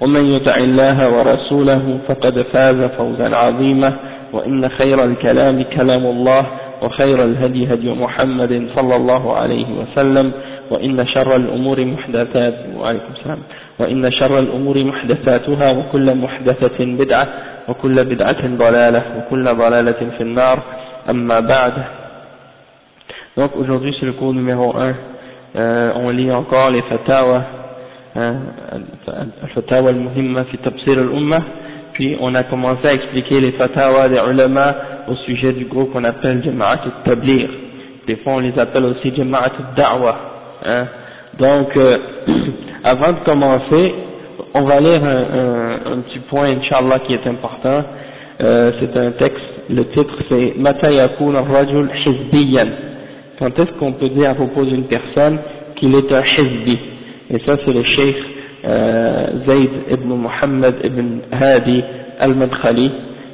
ومن يطع الله ورسوله فقد فاز فوزا عظيما وإن خير الكلام كلام الله وخير الهدي هدي محمد صلى الله عليه وسلم وإن شر الأمور محدثات وعليكم السلام. وإن شر الأمور محدثاتها وكل محدثة بدعة وكل بدعة ضلالة وكل ضلالة في النار. أما بعد Donc aujourd'hui c'est le cours numéro 1 euh, on lit encore les fatawa al-fatawa al-muhimma fi tafsir al-umma puis on a commencé à expliquer les fatawa des ulama au sujet du groupe qu'on appelle Jama'at al-Tablir des fois on les appelle aussi Jama'at al-Da'wa hein. donc euh, avant de commencer on va lire un, petit point inshallah qui est important. Euh, c'est un texte. Le titre c'est Mata yakun ar-rajul hizbiyan quand est-ce qu'on peut dire à propos d'une personne qu'il est un hizbi? Et ça c'est le cheikh euh, Zayd ibn Muhammad ibn Hadi al-Madkhali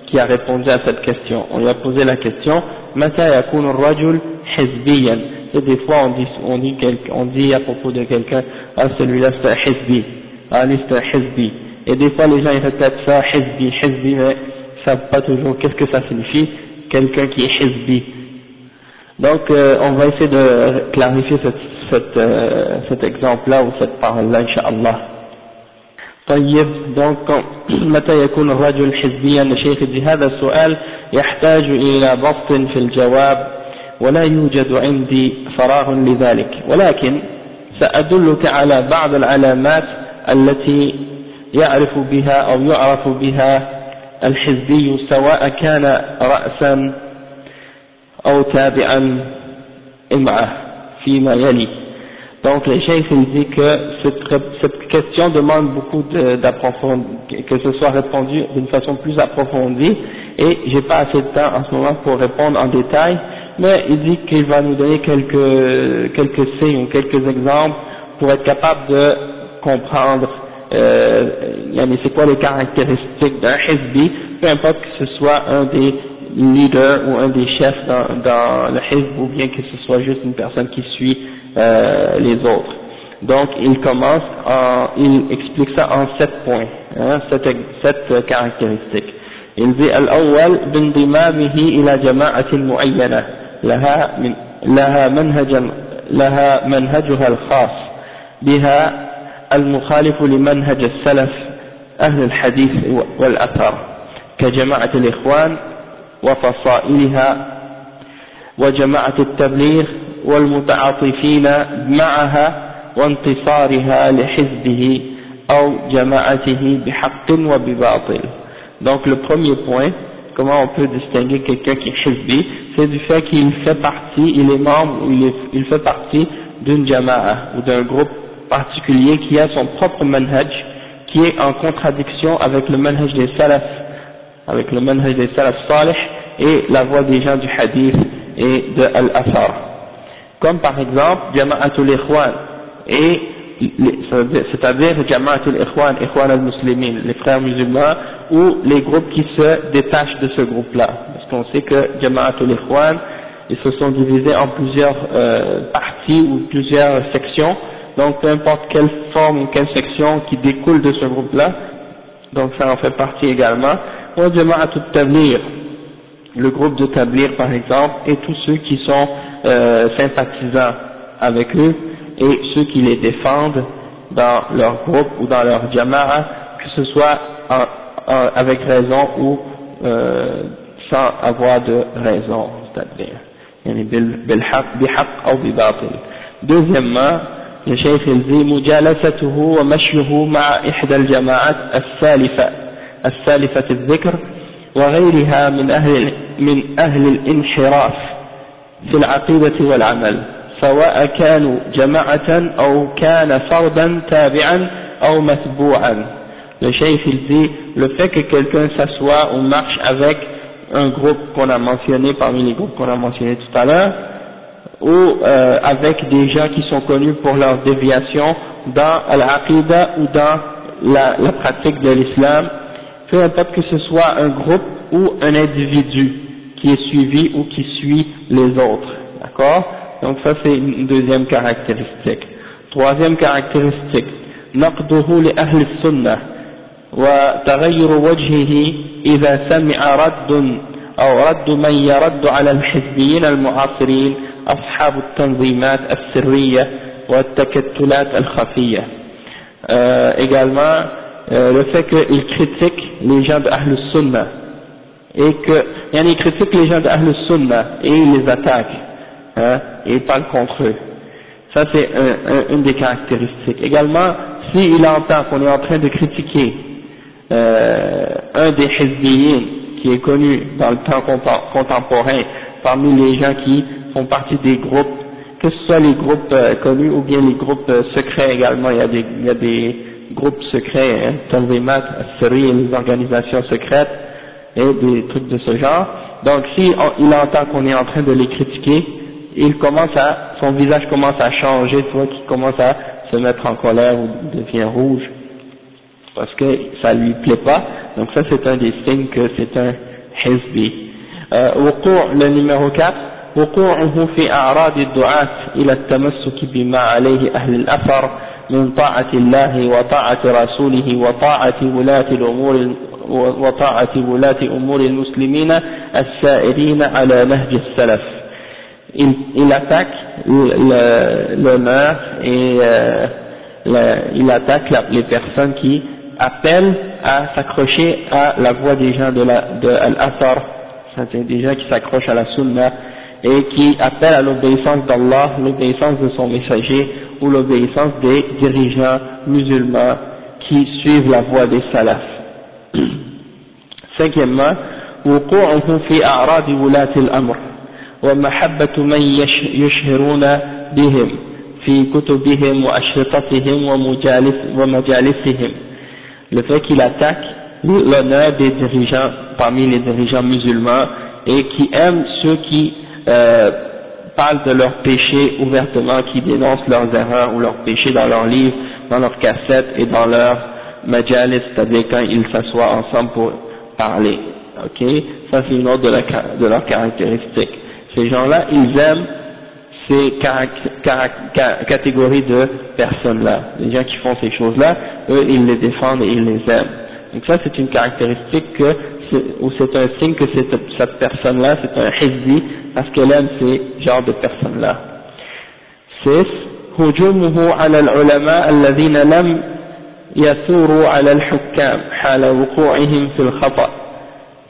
qui a répondu à cette question. On lui a posé la question et des fois on dit, on dit, on dit à propos de quelqu'un ah celui-là c'est un hizbi. Ah lui c'est un hizbi et des fois les gens ils répètent ça hizbi, hizbi mais ils savent pas toujours. Qu'est-ce que ça signifie? Quelqu'un qui est hizbi donc euh, on va essayer de clarifier cette, cette, euh, cet exemple-là ou cette parole-là, Inch'Allah. طيب donc متى يكون الرجل حزبيا؟ الشيخ هذا السؤال يحتاج إلى ضبط في الجواب ولا يوجد عندي فراغ لذلك. ولكن سأدلك على بعض العلامات التي يعرف بها أو يعرف بها الحزبي سواء كان رأسا أو تابعا معه فيما يلي donc le cheikh il dit que cette, cette question demande beaucoup d'approfondir que ce soit répondu d'une façon plus approfondie et j'ai pas assez de temps en ce moment pour répondre en détail mais il dit qu'il va nous donner quelques quelques signes ou quelques exemples pour être capable de comprendre euh, c'est quoi les caractéristiques d'un hizbi peu importe que ce soit un des leader ou un des chefs dans, dans le hizb ou bien que ce soit juste une personne qui suit euh, les autres. Donc il commence, en, il explique ça en sept points, hein, sept, sept caractéristiques. Il dit الأول بانضمامه إلى جماعة معينة لها من لها منهجا لها منهجها الخاص بها المخالف لمنهج السلف أهل الحديث والأثر كجماعة الإخوان وفصائلها وجماعة التبليغ والمتعاطفين معها وانتصارها لحزبه أو جماعته بحق وبباطل donc le premier point comment on peut distinguer quelqu'un qui est hizbi c'est du fait qu'il fait partie il est membre ou il, est, il fait partie d'une jama'a ou d'un groupe particulier qui a son propre manhaj qui est en contradiction avec le manhaj des salafs avec le manhaj des salaf salih et la voix des gens du hadith et de al-athar. Comme par exemple Jama'atul Ikhwan et c'est-à-dire Jama'atul Ikhwan, Ikhwan al-Muslimin, les frères musulmans ou les groupes qui se détachent de ce groupe-là. Parce qu'on sait que Jama'atul Ikhwan, ils se sont divisés en plusieurs euh, parties ou plusieurs sections. Donc peu importe quelle forme ou quelle section qui découle de ce groupe-là, donc ça en fait partie également wa jama'atu tablir, le groupe de tablir par exemple, et tous ceux qui sont euh, sympathisants avec eux, et ceux qui les défendent dans leur groupe ou dans leur jama'a, que ce soit en, en, avec raison ou euh, sans avoir de raison, c'est-à-dire, يعني بالحق بحق أو بباطل. Deuxièmement, le cheikh il dit مجالسته ومشيه مع إحدى الجماعات السالفة « السالفة الذكر وغيرها من أهل من أهل الانحراف في العقيدة والعمل سواء كانوا جماعة أو كان فردا تابعا أو متبوعا le cheikh il dit le fait que quelqu'un s'assoit ou marche avec un groupe qu'on a mentionné parmi les groupes qu'on a mentionné tout à l'heure ou euh, avec des gens qui sont connus pour leur déviation dans l'aqidah ou dans la, la pratique de l'islam peu importe que ce soit un groupe ou un individu qui est suivi ou qui suit les autres d'accord donc ça c'est une deuxième caractéristique troisième caractéristique نقده لأهل السنة وتغير وجهه إذا سمع رد أو رد من يرد على الحزبيين المعاصرين أصحاب التنظيمات السرية والتكتلات الخفية euh, également euh, le fait qu'il critique les gens de Ahl Sunnah et que il critique les gens de Ahl Sunnah et il les attaque hein, et il parle contre eux. Ça c'est un, un, une des caractéristiques. Également s'il entend qu'on est en train de critiquer euh, un des hizbiyin qui est connu dans le temps contemporain parmi les gens qui font partie des groupes, que ce soit les groupes euh, connus ou bien les groupes euh, secrets également, il y a des, il y a des groupes secrets, hein, Tanzimat, série les organisations secrètes et des trucs de ce genre. Donc si il entend qu'on est en train de les critiquer, il commence à, son visage commence à changer, tu vois, qu'il commence à se mettre en colère ou devient rouge parce que ça lui plaît pas. Donc ça c'est un des signes que c'est un hizbi. وقوع le numéro 4 وقوعه في أعراض الدعاة إلى التمسك بما عليه أهل الأثر من طاعة الله وطاعة رسوله وطاعة ولاة الأمور وطاعة ولاة أمور المسلمين السائرين على نهج السلف. Il, il attaque l'honneur et euh, le, il attaque la, les personnes qui appelle à s'accrocher à la voix des gens de, la, de Al-Athar, c'est-à-dire des gens qui s'accrochent à la Sunna et qui appellent à l'obéissance d'Allah, l'obéissance de son messager ou l'obéissance des dirigeants musulmans qui suivent la voie des salafs. Cinquièmement, وقوعه في أعراض ولاة الأمر ومحبة من يشهرون بهم في كتبهم وأشرطتهم ومجالسهم le fait qu'il attaque l'honneur des dirigeants parmi les dirigeants musulmans et qui aime ceux qui euh, parlent de leurs péchés ouvertement, qui dénoncent leurs erreurs ou leurs péchés dans leurs livres, dans leurs cassettes et dans leurs majalis, c'est-à-dire quand ils s'assoient ensemble pour parler. Ok, ça c'est une autre de, de leurs caractéristiques. Ces gens-là, ils aiment ces catégories de personnes-là. Les gens qui font ces choses-là, eux, ils les défendent et ils les aiment. Donc ça, c'est une caractéristique que, ou c'est un signe que cette, cette personne-là, c'est un hizbi, parce qu'elle aime ces genres de personnes-là. 6. هجومه على العلماء الذين لم يثوروا على الحكام حال وقوعهم في الخطأ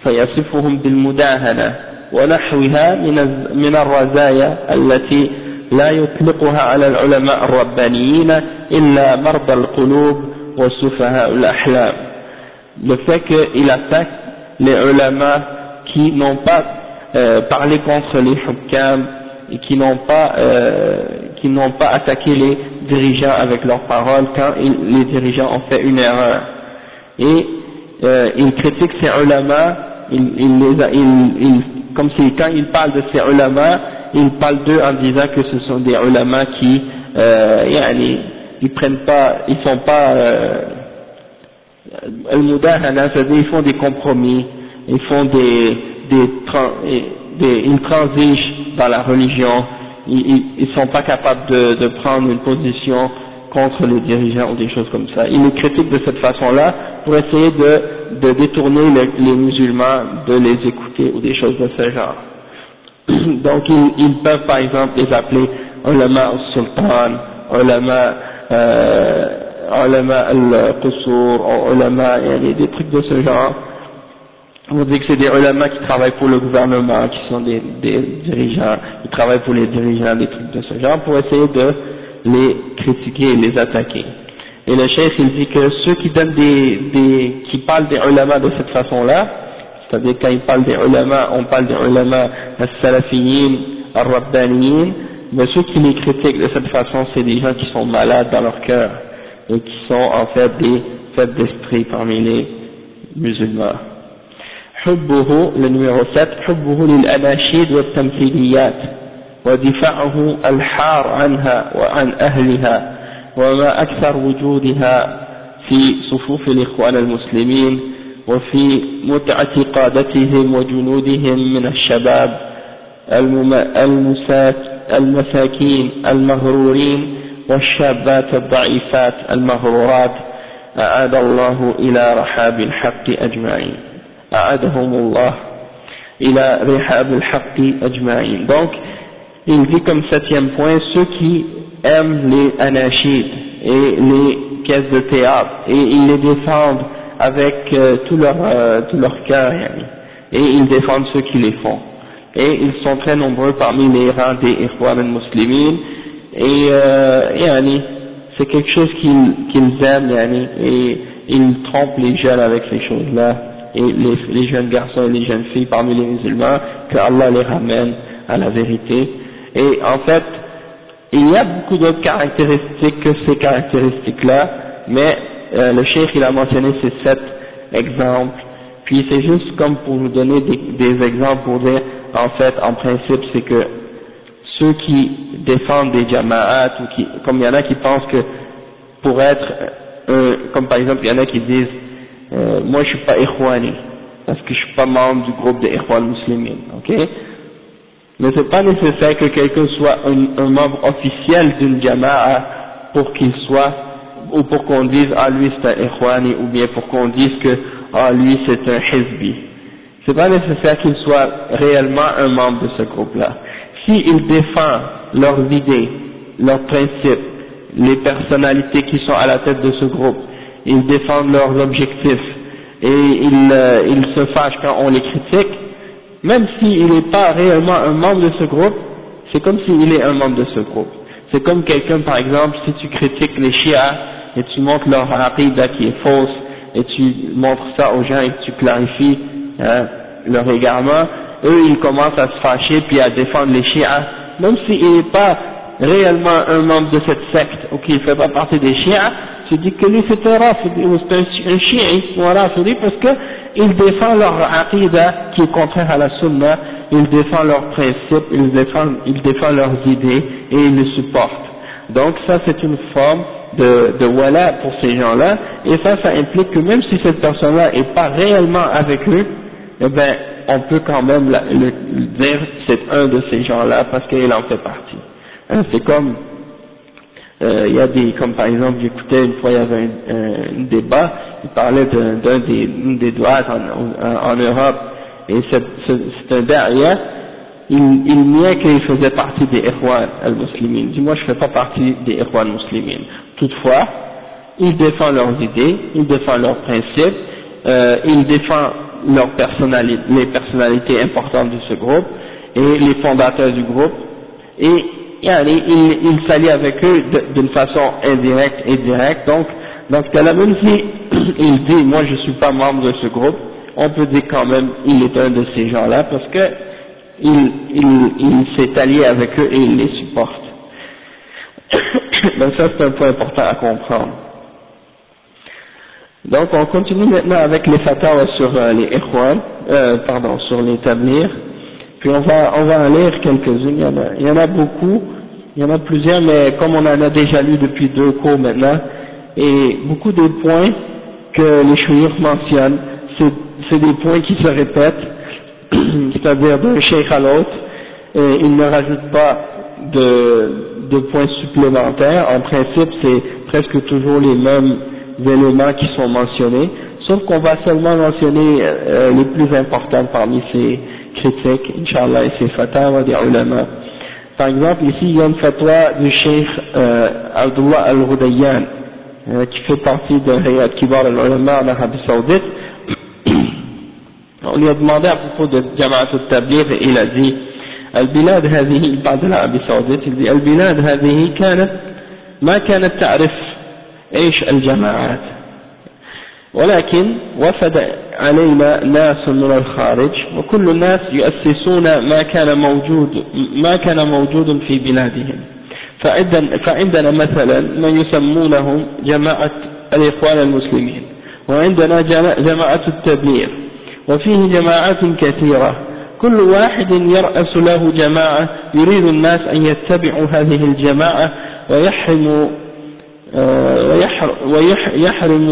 فيصفهم بالمداهنة ونحوها من من الرزايا التي لا يطلقها على العلماء الربانيين إلا مرضى القلوب وسفهاء الأحلام le fait qu'il attaque les ulama qui n'ont pas euh, parlé contre les hukam et qui n'ont pas euh, qui n'ont pas attaqué les dirigeants avec leurs paroles quand les dirigeants ont fait une erreur. Et euh, il critique ces ulama il, il, les a, il, il comme si quand il parle de ces ulama, il parle d'eux en disant que ce sont des ulama qui, euh, ils prennent pas, ils sont pas, euh, ils font des compromis, ils font des, des, des, ils transigent dans la religion, ils, ils, sont pas capables de, de prendre une position contre les dirigeants ou des choses comme ça. Ils les critiquent de cette façon-là pour essayer de, de détourner les, les, musulmans de les écouter ou des choses de ce genre. Donc ils, peuvent par exemple les appeler ulama al-sultan, ulama, euh, ulama al-qusur, ulama, des trucs de ce genre, on dit que c'est des ulama qui travaillent pour le gouvernement, qui sont des, dirigeants, qui travaillent pour les dirigeants, des trucs de ce genre, pour essayer de les critiquer et les attaquer. Et le chef il dit que ceux qui donnent des, des qui parlent des ulama de cette façon-là, c'est-à-dire quand ils parlent des ulama, on parle des ulama as-salafiyin, ar-rabbaniyin, mais ceux qui les critiquent de cette façon, c'est des gens qui sont malades dans leur cœur et qui sont en fait des faibles d'esprit parmi les musulmans. حبه لنمير 7 حبه للأناشيد والتمثيليات ودفاعه الحار عنها وعن أهلها وما أكثر وجودها في صفوف الإخوان المسلمين وفي متعة قادتهم وجنودهم من الشباب المساكين المغرورين والشابات الضعيفات المغرورات أعاد الله إلى رحاب الحق أجمعين أعادهم الله إلى رحاب الحق أجمعين donc il dit comme septième point ceux qui aiment les anachides et les pièces de théâtre et ils les défendent avec euh, tout leur euh, tout leur cœur et ils défendent ceux qui les font et ils sont très nombreux parmi les rangs des Ikhwan al-Muslimin et, euh, c'est quelque chose qu'ils aiment et ils trompent les jeunes avec ces choses-là. Et les, les, jeunes garçons et les jeunes filles parmi les musulmans que Allah les ramène à la vérité. Et en fait il y a beaucoup d'autres caractéristiques que ces caractéristiques-là mais euh, le cheikh il a mentionné ces sept exemples. Puis c'est juste comme pour nous donner des, des exemples pour dire en fait en principe c'est que ceux qui défendent des jama'at ou qui, comme il y en a qui pensent que pour être, euh, comme par exemple il y en a qui disent, euh, moi je suis pas ikhwani, parce que je suis pas membre du groupe des ikhwan musulmans, ok? Mais c'est pas nécessaire que quelqu'un soit un, membre officiel d'une jama'a pour qu'il soit, ou pour qu'on dise, ah lui c'est un ikhwani, ou bien pour qu'on dise que, ah lui c'est un hizbi. C'est pas nécessaire qu'il soit réellement un membre de ce groupe-là s'il défend leurs idées, leurs principes, les personnalités qui sont à la tête de ce groupe, ils défendent leurs objectifs et ils, euh, se fâchent quand on les critique, même s'il n'est pas réellement un membre de ce groupe, c'est comme s'il est un membre de ce groupe. C'est comme quelqu'un, par exemple, si tu critiques les chiites et tu montres leur aqidah qui est fausse et tu montres ça aux gens et tu clarifies hein, leur égarement, eux ils commencent à se fâcher puis à défendre les chiites, même s'il n'est pas réellement un membre de cette secte ou qu'il ne fait pas partie des chiites, tu dis que lui c'est un rafidi ou c'est un chiite ou un rafidi parce qu'il défend leur aqidah qui est contraire à la sunna, il défend leurs principes, il défend, il défend leurs idées et il les supporte. Donc ça c'est une forme de, de wala pour ces gens-là, et ça, ça implique que même si cette personne-là n'est pas réellement avec eux, eh ben, on peut quand même le, dire c'est un de ces gens-là parce qu'il en fait partie. Hein, c'est comme, euh, il y a des, comme par exemple, j'écoutais une fois, il y avait un, débat, il parlait d'un des, des doigts en, en, Europe, et c'est un derrière, il, il niait qu'il faisait partie des Ikhwan al-Muslimin. Dit, moi je fais pas partie des Ikhwan al-Muslimin. Toutefois, il défend leurs idées, il défend leurs principes, euh, il défend leurs personnalités, les personnalités importantes de ce groupe et les fondateurs du groupe. Et il, il s'allie avec eux d'une façon indirecte et directe. Donc cas-là même si il dit moi je suis pas membre de ce groupe. On peut dire quand même il est un de ces gens-là parce que il, il, il s'est allié avec eux et il les supporte. Donc ça c'est un point important à comprendre donc on continue maintenant avec les fatwas sur euh, les ikhwan, euh, pardon, sur les tablirs. Puis on va, on va en lire quelques-unes, il, y en a, il y en a beaucoup, il y en a plusieurs, mais comme on en a déjà lu depuis deux cours maintenant, et beaucoup des points que les chouïrs mentionnent, c'est des points qui se répètent, c'est-à-dire d'un cheikh à l'autre, et ils ne rajoutent pas de, de points supplémentaires. En principe, c'est presque toujours les mêmes éléments qui sont mentionnés, sauf qu'on va seulement mentionner euh, les plus importants parmi ces critiques, Inch'Allah, et ces fatwas des ulama. Par exemple, ici, il y a une fatwa du cheikh euh, Abdullah al-Ghudayyan, euh, qui fait partie de Riyad Kibar al-Ulama en Arabie Saoudite. on lui a demandé à propos de Jama'at al-Tabligh et il a dit البلاد هذه بعد العربية السعودية il dit البلاد هذه كانت ما كانت تعرف إيش الجماعات؟ ولكن وفد علينا ناس من الخارج وكل الناس يؤسسون ما كان موجود ما كان موجود في بلادهم. فعندنا مثلا من يسمونهم جماعة الإخوان المسلمين وعندنا جماعة التبليغ وفيه جماعات كثيرة. كل واحد يرأس له جماعة يريد الناس أن يتبعوا هذه الجماعة ويحرموا ويحرم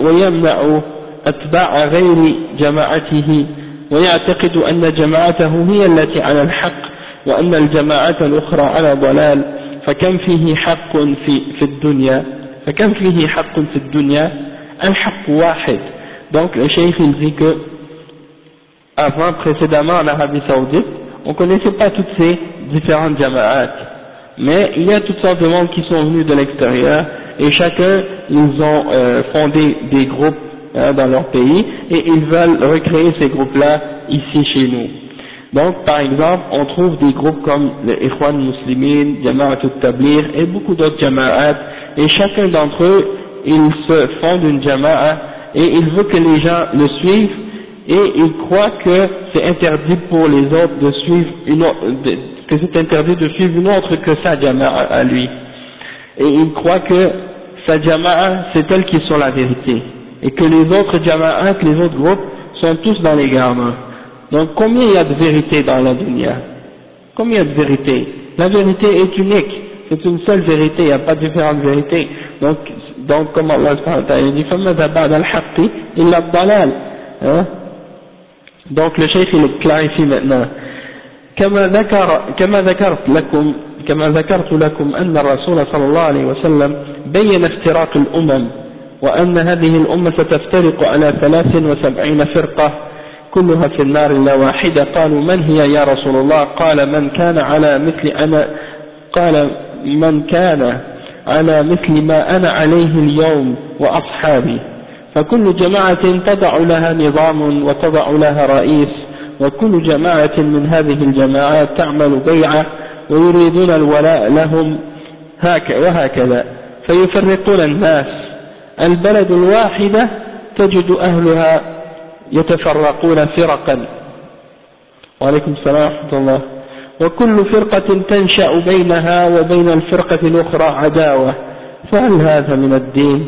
ويمنع أتباع غير جماعته ويعتقد أن جماعته هي التي على الحق وأن الجماعات الأخرى على ضلال فكم فيه حق في, في الدنيا فكم فيه حق في الدنيا الحق واحد donc le cheikh il dit que avant précédemment en Arabie Saoudite on connaissait pas toutes ces différentes jama'at mais il y a toutes sortes de monde qui sont venus de l'extérieur et chacun ils ont euh, fondé des groupes hein, dans leur pays et ils veulent recréer ces groupes là ici chez nous. Donc par exemple on trouve des groupes comme les Ikhwan Muslimin, Jama'at et beaucoup d'autres jama'at et chacun d'entre eux il se fonde une jama'a et il veut que les gens le suivent et il croit que c'est interdit pour les autres de suivre une autre, que c'est interdit de suivre une autre que sa jama'a à lui et il croit que sa jama'a c'est elle qui est sur la vérité et que les autres jama'at, les autres groupes sont tous dans les garments donc combien il y a de vérité dans la dunya Combien il y a de vérité La vérité est unique, c'est une seule vérité, il n'y a pas de différentes vérités. Donc, donc comme Allah dit, il hein Donc le chef il clarifie maintenant. كما ذكر كما ذكرت لكم كما ذكرت لكم أن الرسول صلى الله عليه وسلم بين افتراق الأمم وأن هذه الأمة ستفترق على 73 فرقة كلها في النار إلا واحدة قالوا من هي يا رسول الله؟ قال من كان على مثل أنا قال من كان على مثل ما أنا عليه اليوم وأصحابي. فكل جماعة تضع لها نظام وتضع لها رئيس وكل جماعة من هذه الجماعات تعمل بيعة ويريدون الولاء لهم وهكذا فيفرقون الناس. البلد الواحدة تجد أهلها يتفرقون فرقا. وعليكم السلام ورحمة الله. وكل فرقة تنشأ بينها وبين الفرقة الأخرى عداوة. فهل هذا من الدين؟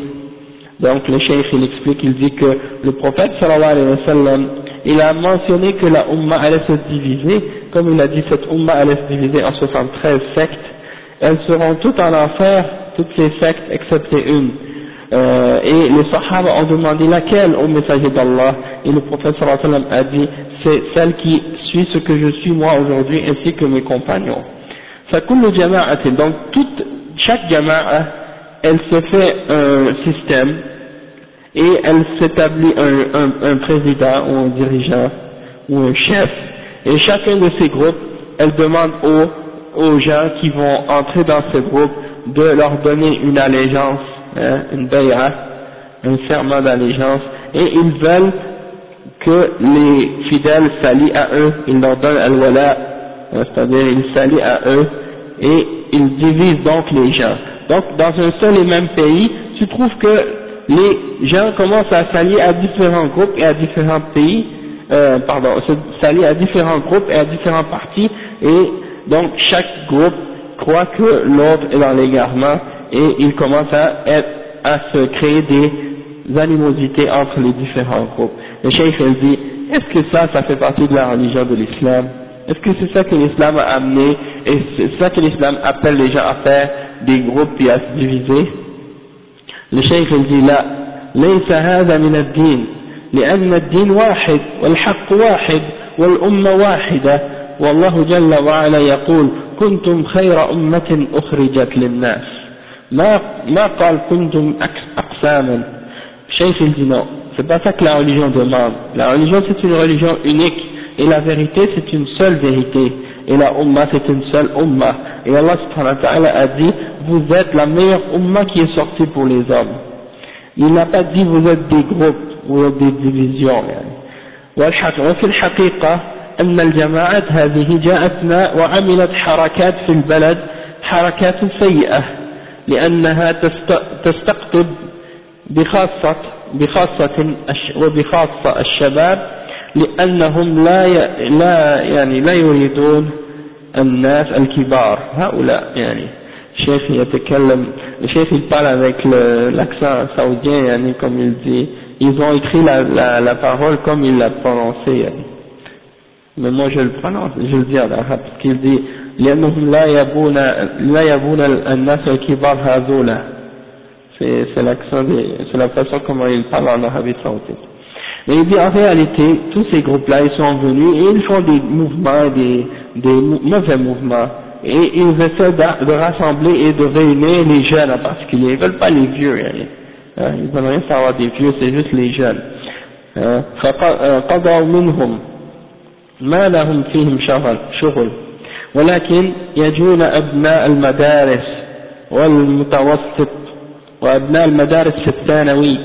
Donc le cheikh il explique il dit que le prophète sallallahu alayhi wa sallam il a mentionné que la umma allait se diviser comme il a dit, cette Ummah allait se diviser en 73 sectes, elles seront toutes en enfer, toutes les sectes, excepté une. Euh, et les Sahaba ont demandé laquelle au messager d'Allah, et le prophète sallam a dit, c'est celle qui suit ce que je suis moi aujourd'hui, ainsi que mes compagnons. le jama'at, donc toute, chaque jama'a, elle se fait un système, et elle s'établit un, un, un président, ou un dirigeant, ou un chef, et chacun de ces groupes elle demande aux, gens qui vont entrer dans ce groupe de leur donner une allégeance hein, une bay'a un serment d'allégeance. Et ils veulent que les fidèles s'allient à eux, ils leur donnent al-wala, hein, c'est-à-dire ils s'allient à eux et ils divisent donc les gens. Donc dans un seul et même pays, tu trouves que les gens commencent à s'allier à différents groupes et à différents pays, euh, pardon, s'allier à différents groupes et à différents partis, et donc chaque groupe croit que l'autre est dans l'égarement et il commence à, être, à se créer des animosités entre les différents groupes. Le cheikh il dit, est-ce que ça, ça fait partie de la religion de l'islam Est-ce que c'est ça que l'islam a amené et c'est ça que l'islam appelle les gens à faire des groupes et à se diviser الشيخ il لا ليس هذا من الدين لأن الدين واحد والحق واحد والأمة واحدة والله جل وعلا يقول كنتم خير أمة أخرجت للناس ما, ما قال كنتم أقساما il dit non c'est pas ça que la religion demande la religion c'est une religion unique et la vérité c'est une seule vérité et la umma c'est une seule umma et Allah subhanahu wa ta'ala a dit vous êtes la meilleure umma qui est sortie pour les hommes il n'a pas dit vous êtes des groupes vous êtes des divisions وفي الحقيقة أن الجماعات هذه جاءتنا وعملت حركات في البلد حركات سيئة لأنها تستقطب بخاصة بخاصة وبخاصة الشباب لأنهم لا لا يعني لا يريدون الناس الكبار هؤلاء يعني. الشيخ يتكلم الشيخ il parle avec l'accent saoudien يعني comme il dit ils ont écrit la, la, la parole comme il l'a prononcé yani. mais moi je le prononce je le dis en arabe parce qu'il dit لأنهم لا يبون لا يبون الناس الكبار هذولا c'est l'accent c'est la façon comment il parle en Arabie Saoudite mais il dit en réalité, tous ces groupes-là, ils sont venus et ils font des mouvements, des, des mauvais mouvements. Et ils essaient de, rassembler et de réunir les jeunes en particulier. Ils veulent pas les vieux, hein. hein ils veulent rien savoir des vieux, c'est juste les jeunes. فقضوا منهم ما لهم فيهم شغل شغل ولكن يجون أبناء المدارس والمتوسط وأبناء المدارس في الثانوي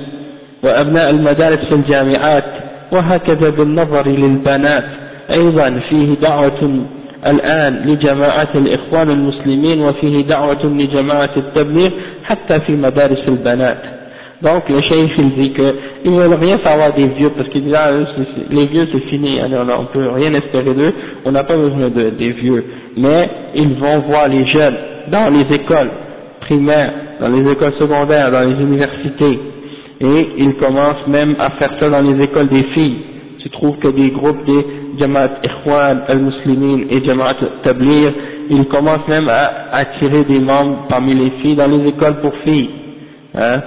وأبناء المدارس في الجامعات وهكذا بالنظر للبنات أيضا فيه دعوة الآن لجماعة الإخوان المسلمين وفيه دعوة لجماعة التبليغ حتى في مدارس البنات Donc le cheikh il dit qu'ils ne veulent rien savoir des vieux parce qu'ils disent ah, les vieux c'est fini, alors on ne peut rien espérer d'eux, on n'a pas besoin de, des vieux. Mais ils vont voir les jeunes dans les écoles primaires, dans les écoles secondaires, dans les universités, et ils commencent même à faire ça dans les écoles des filles. Tu trouves que des groupes des Jamaat Ikhwan al-Muslimin et Jamaat Tablir, ils commencent même à attirer des membres parmi les filles dans les écoles pour filles. Hein.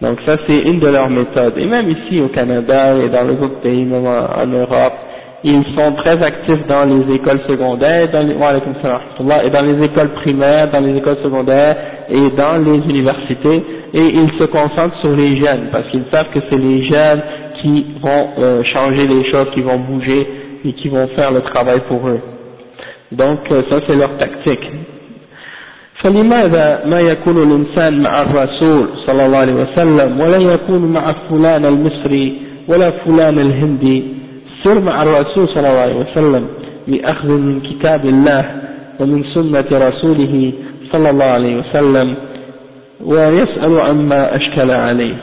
Donc ça c'est une de leurs méthodes. Et même ici au Canada et dans les autres pays, même en, Europe, ils sont très actifs dans les écoles secondaires, dans les, et dans les écoles primaires, dans les écoles secondaires et dans les universités et ils se concentrent sur les jeunes parce qu'ils savent que c'est les jeunes qui vont euh, changer les choses, qui vont bouger et qui vont faire le travail pour eux. Donc euh, ça c'est leur tactique. فلماذا ما يكون الإنسان مع الرسول صلى الله عليه وسلم ولا يكون مع فلان المصري ولا فلان الهندي سر مع الرسول صلى الله عليه وسلم بأخذ من كتاب الله ومن سنة رسوله صلى الله عليه وسلم ويسأل عما أشكل عليه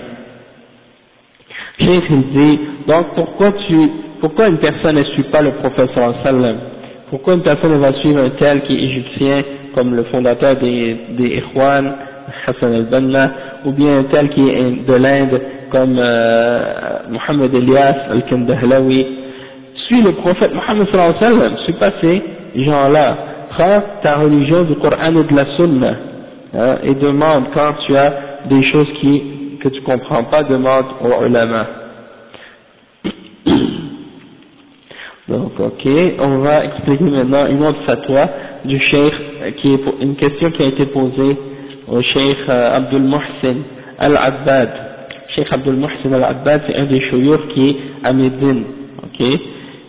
Cheikh il dit, donc pourquoi tu, pourquoi une personne ne suit pas le prophète sallam? Pourquoi une personne va suivre un tel qui est égyptien, comme le fondateur des, des Ikhwan, Hassan al-Banna, ou bien un tel qui est de l'Inde, comme euh, Mohamed Elias al-Kandahlawi? Suis le prophète Mohammed sallam, suis pas ces gens-là. Prends ta religion du Coran et de la Sunna hein, et demande quand tu as des choses qui, que tu comprends pas, demande aux ulama. Donc, ok, on va expliquer maintenant une autre fatwa du cheikh, qui est une question qui a été posée au cheikh euh, Abdul Muhsin al-Abbad. Cheikh Abdul Muhsin al-Abbad, c'est un des chouyours qui est à Médine, ok,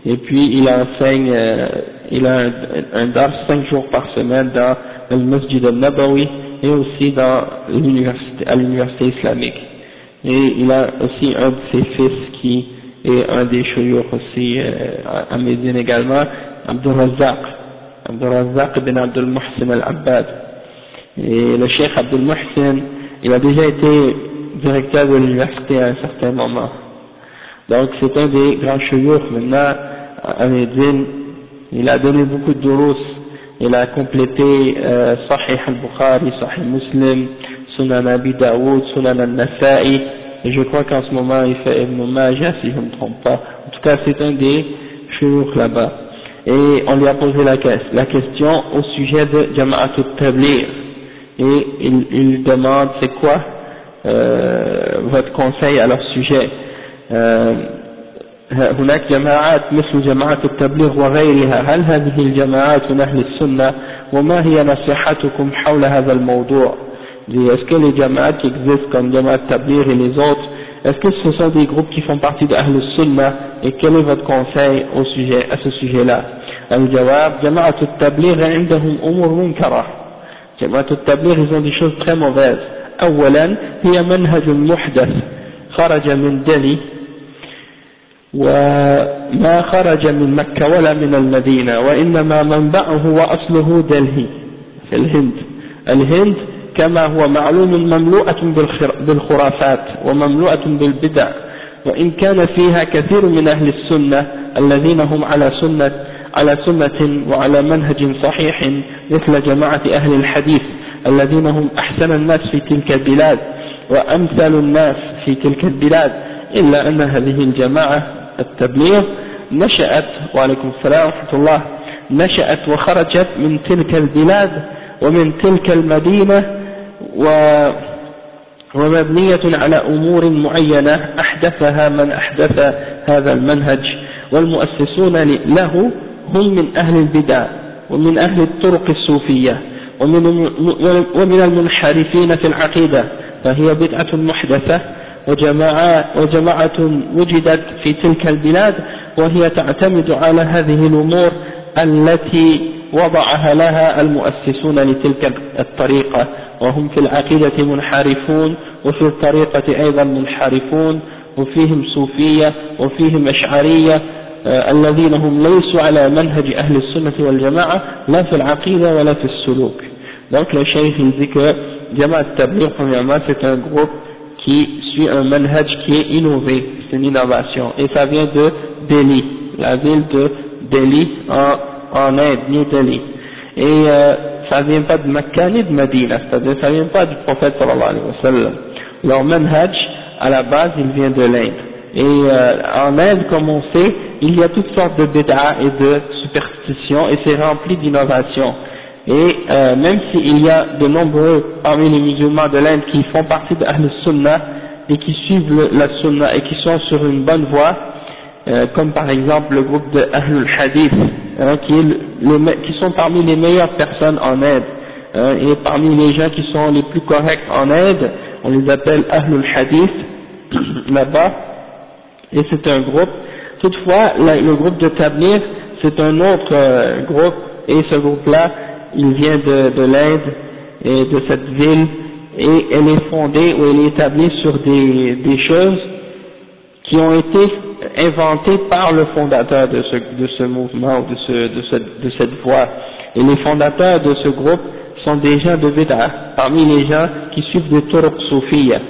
et puis il enseigne, euh, il a un, un dar cinq jours par semaine dans le Masjid al-Nabawi, et aussi à l'université islamique. Et il a aussi un de ses fils qui est un des chouyours aussi euh, à Médine également, Abdul Razak, Abdul Razak bin Abdul Muhsin al-Abbad. Et le cheikh Abdul Muhsin, il a déjà été directeur de l'université à un certain moment. Donc c'est un des grands chouyours maintenant à Médine. Il a donné beaucoup de douros il a complété euh, Sahih al-Bukhari, Sahih Muslim, Sunan Abi Daoud, Sunan al-Nasa'i, et je crois qu'en ce moment il fait Ibn Majah si je ne me trompe pas. En tout cas c'est un des chouyours là-bas. Et on lui a posé la, la question au sujet de Jama'at al-Tablir. Et il, il demande c'est quoi euh, votre conseil à leur sujet. Euh, هناك جماعات مثل جماعة التبليغ وغيرها هل هذه الجماعات من أهل السنة وما هي نصيحتكم حول هذا الموضوع Est-ce que les jamaats qui existent comme Jamaat Tablir et les autres, est-ce que ce sont des groupes qui font partie de Ahl Sunnah et quel est votre conseil au sujet, à ce sujet-là الجواب جماعة التبليغ عندهم أمور منكرة جماعة التبليغ ils ont des choses très mauvaises أولا هي منهج محدث خرج من دلي وما خرج من مكة ولا من المدينة وإنما منبعه وأصله دلهي في الهند الهند كما هو معلوم مملوءة بالخرافات ومملوءة بالبدع وإن كان فيها كثير من أهل السنة الذين هم على سنة على سنة وعلى منهج صحيح مثل جماعة أهل الحديث الذين هم أحسن الناس في تلك البلاد وأمثل الناس في تلك البلاد إلا أن هذه الجماعة التبليغ نشأت وعليكم السلام ورحمة الله نشأت وخرجت من تلك البلاد ومن تلك المدينة ومبنية على أمور معينة أحدثها من أحدث هذا المنهج والمؤسسون له هم من أهل البدع ومن أهل الطرق الصوفية ومن, المنحرفين في العقيدة فهي بدعة محدثة وجماعة, وجماعة وجدت في تلك البلاد وهي تعتمد على هذه الأمور التي وضعها لها المؤسسون لتلك الطريقة. وهم في العقيدة منحرفون وفي الطريقة أيضا منحرفون وفيهم صوفية وفيهم أشعرية آه، الذين هم ليسوا على منهج أهل السنة والجماعة لا في العقيدة ولا في السلوك donc le cheikh il dit que Jamaat Tabligh premièrement c'est un groupe qui suit un manhaj qui est innové, c'est une innovation et ça vient de Delhi, la ville de Delhi en, en Inde, New Delhi et euh, ça vient pas de Mecca ni de Medina, c'est-à-dire ça vient pas du prophète sallallahu alayhi wa sallam. Leur manhaj, à la base, il vient de l'Inde. Et euh, en Inde, comme on sait, il y a toutes sortes de bid'a et de superstitions et c'est rempli d'innovations. Et euh, même s'il y a de nombreux parmi les musulmans de l'Inde qui font partie de Ahl Sunnah et qui suivent la Sunnah et qui sont sur une bonne voie, euh, comme par exemple le groupe de Ahlul Hadith, hein, qui, est qui, sont parmi les meilleures personnes en Inde, hein, et parmi les gens qui sont les plus corrects en Inde, on les appelle Ahlul Hadith, là-bas, et c'est un groupe. Toutefois, le groupe de Tablir, c'est un autre euh, groupe, et ce groupe-là, il vient de, de l'Inde et de cette ville, et elle est fondée ou elle est établie sur des, des choses qui ont été inventé par le fondateur de ce, de ce mouvement ou de, ce, de, ce, de cette voie. Et les fondateurs de ce groupe sont des gens de Bid'a, parmi les gens qui suivent des Soufiyya,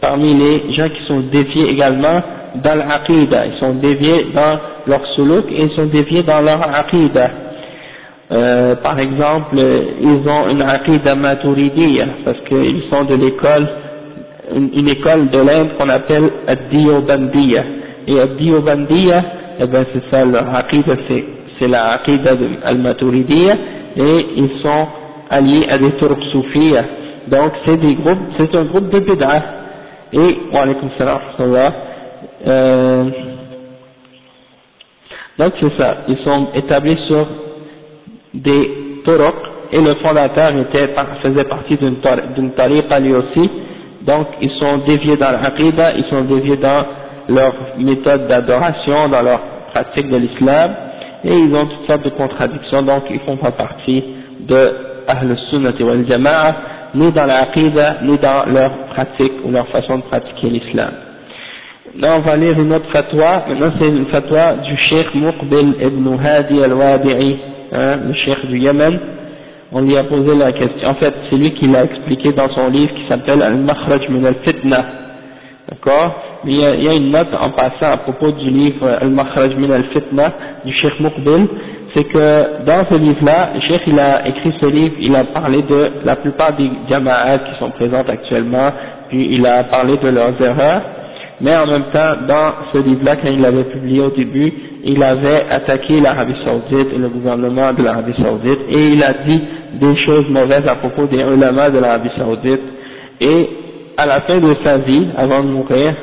parmi les gens qui sont déviés également dans l'Aqidah, ils sont déviés dans leur suluk et ils sont déviés dans leur Aqidah. Euh, par exemple, ils ont une Aqidah Maturidiyya, parce qu'ils sont de l'école, une, école de l'Inde qu'on appelle Ad-Diyobandiyya. Et Al-Diyobandiyya, eh ben c'est ça leur aqidah, c'est la aqidah al-Maturidiyya, et ils sont alliés à des Turcs soufiyya. Donc c'est des groupes, c'est un groupe de bid'ah. Et, wa alaykum salam, euh, donc c'est ça, ils sont établis sur des Turcs, et le fondateur était, faisait partie d'une tariqa lui aussi, donc ils sont déviés dans l'aqidah, ils sont déviés dans leur méthode d'adoration, dans leur pratique de l'islam, et ils ont toutes sortes de contradictions, donc ils font pas partie de Ahl Sunnah wal Jama'a, ni dans la ni dans leur pratique ou leur façon de pratiquer l'islam. Là, on va lire une autre fatwa. Maintenant, c'est une fatwa du Cheikh Muqbil ibn Hadi al-Wadi'i, hein, le Cheikh du Yémen. On lui a posé la question. En fait, c'est lui qui l'a expliqué dans son livre qui s'appelle Al-Makhraj min al-Fitna. D'accord? Il y, a, une note en passant à propos du livre Al-Makhraj min al-Fitna du Cheikh Muqbil, c'est que dans ce livre-là, le Cheikh il a écrit ce livre, il a parlé de la plupart des jama'at qui sont présentes actuellement, puis il a parlé de leurs erreurs, mais en même temps, dans ce livre-là, quand il l'avait publié au début, il avait attaqué l'Arabie Saoudite et le gouvernement de l'Arabie Saoudite, et il a dit des choses mauvaises à propos des ulama de l'Arabie Saoudite, et à la fin de sa vie, avant de mourir,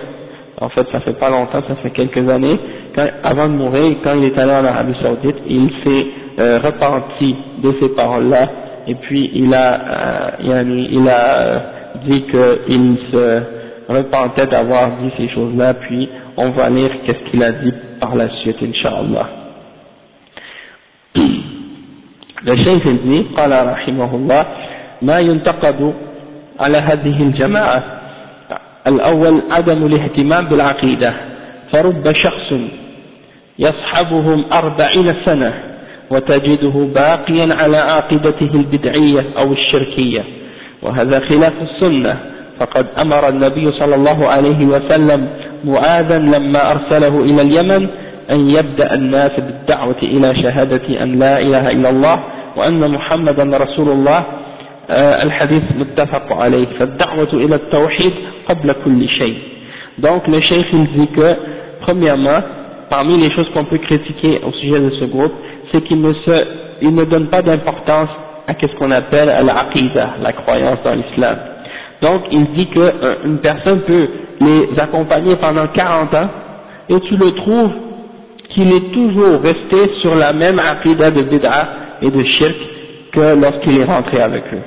en fait ça fait pas longtemps, ça fait quelques années, quand, avant de mourir, quand il est allé en Arabie Saoudite, il s'est euh, repenti de ces paroles-là, et puis il a, euh, il a euh, dit qu'il se repentait d'avoir dit ces choses-là, puis on va lire qu'est-ce qu'il a dit par la suite, Inch'Allah. Le cheikh dit, قال رحمه الله ما ينتقد على هذه الجماعة الأول عدم الاهتمام بالعقيدة فرب شخص يصحبهم أربعين سنة وتجده باقيا على عاقدته البدعية أو الشركية وهذا خلاف السنة فقد أمر النبي صلى الله عليه وسلم معاذا لما أرسله إلى اليمن أن يبدأ الناس بالدعوة إلى شهادة أن لا إله إلا الله وأن محمدا رسول الله آه، الحديث متفق عليه فالدعوة إلى التوحيد قبل كل شيء donc le cheikh il dit que premièrement parmi les choses qu'on peut critiquer au sujet de ce groupe c'est qu'il ne se il ne donne pas d'importance à ce qu'on appelle l'aqidah, la croyance dans l'islam. Donc il dit qu'une personne peut les accompagner pendant 40 ans et tu le trouves qu'il est toujours resté sur la même aqidah de bid'ah et de shirk que lorsqu'il est rentré avec eux.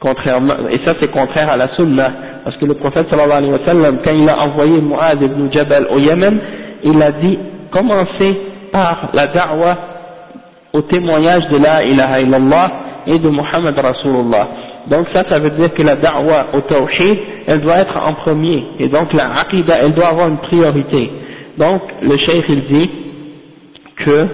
Contrairement, et ça c'est contraire à la sunna, parce que le prophète sallallahu alayhi wa sallam, quand il a envoyé Mu'adh ibn Jabal au Yémen, il a dit, commencez par la da'wah au témoignage de la ilaha illallah et de Muhammad Rasulullah. Donc ça, ça veut dire que la da'wah au tawhid, elle doit être en premier, et donc la aqidah, elle doit avoir une priorité. Donc le cheikh il dit que,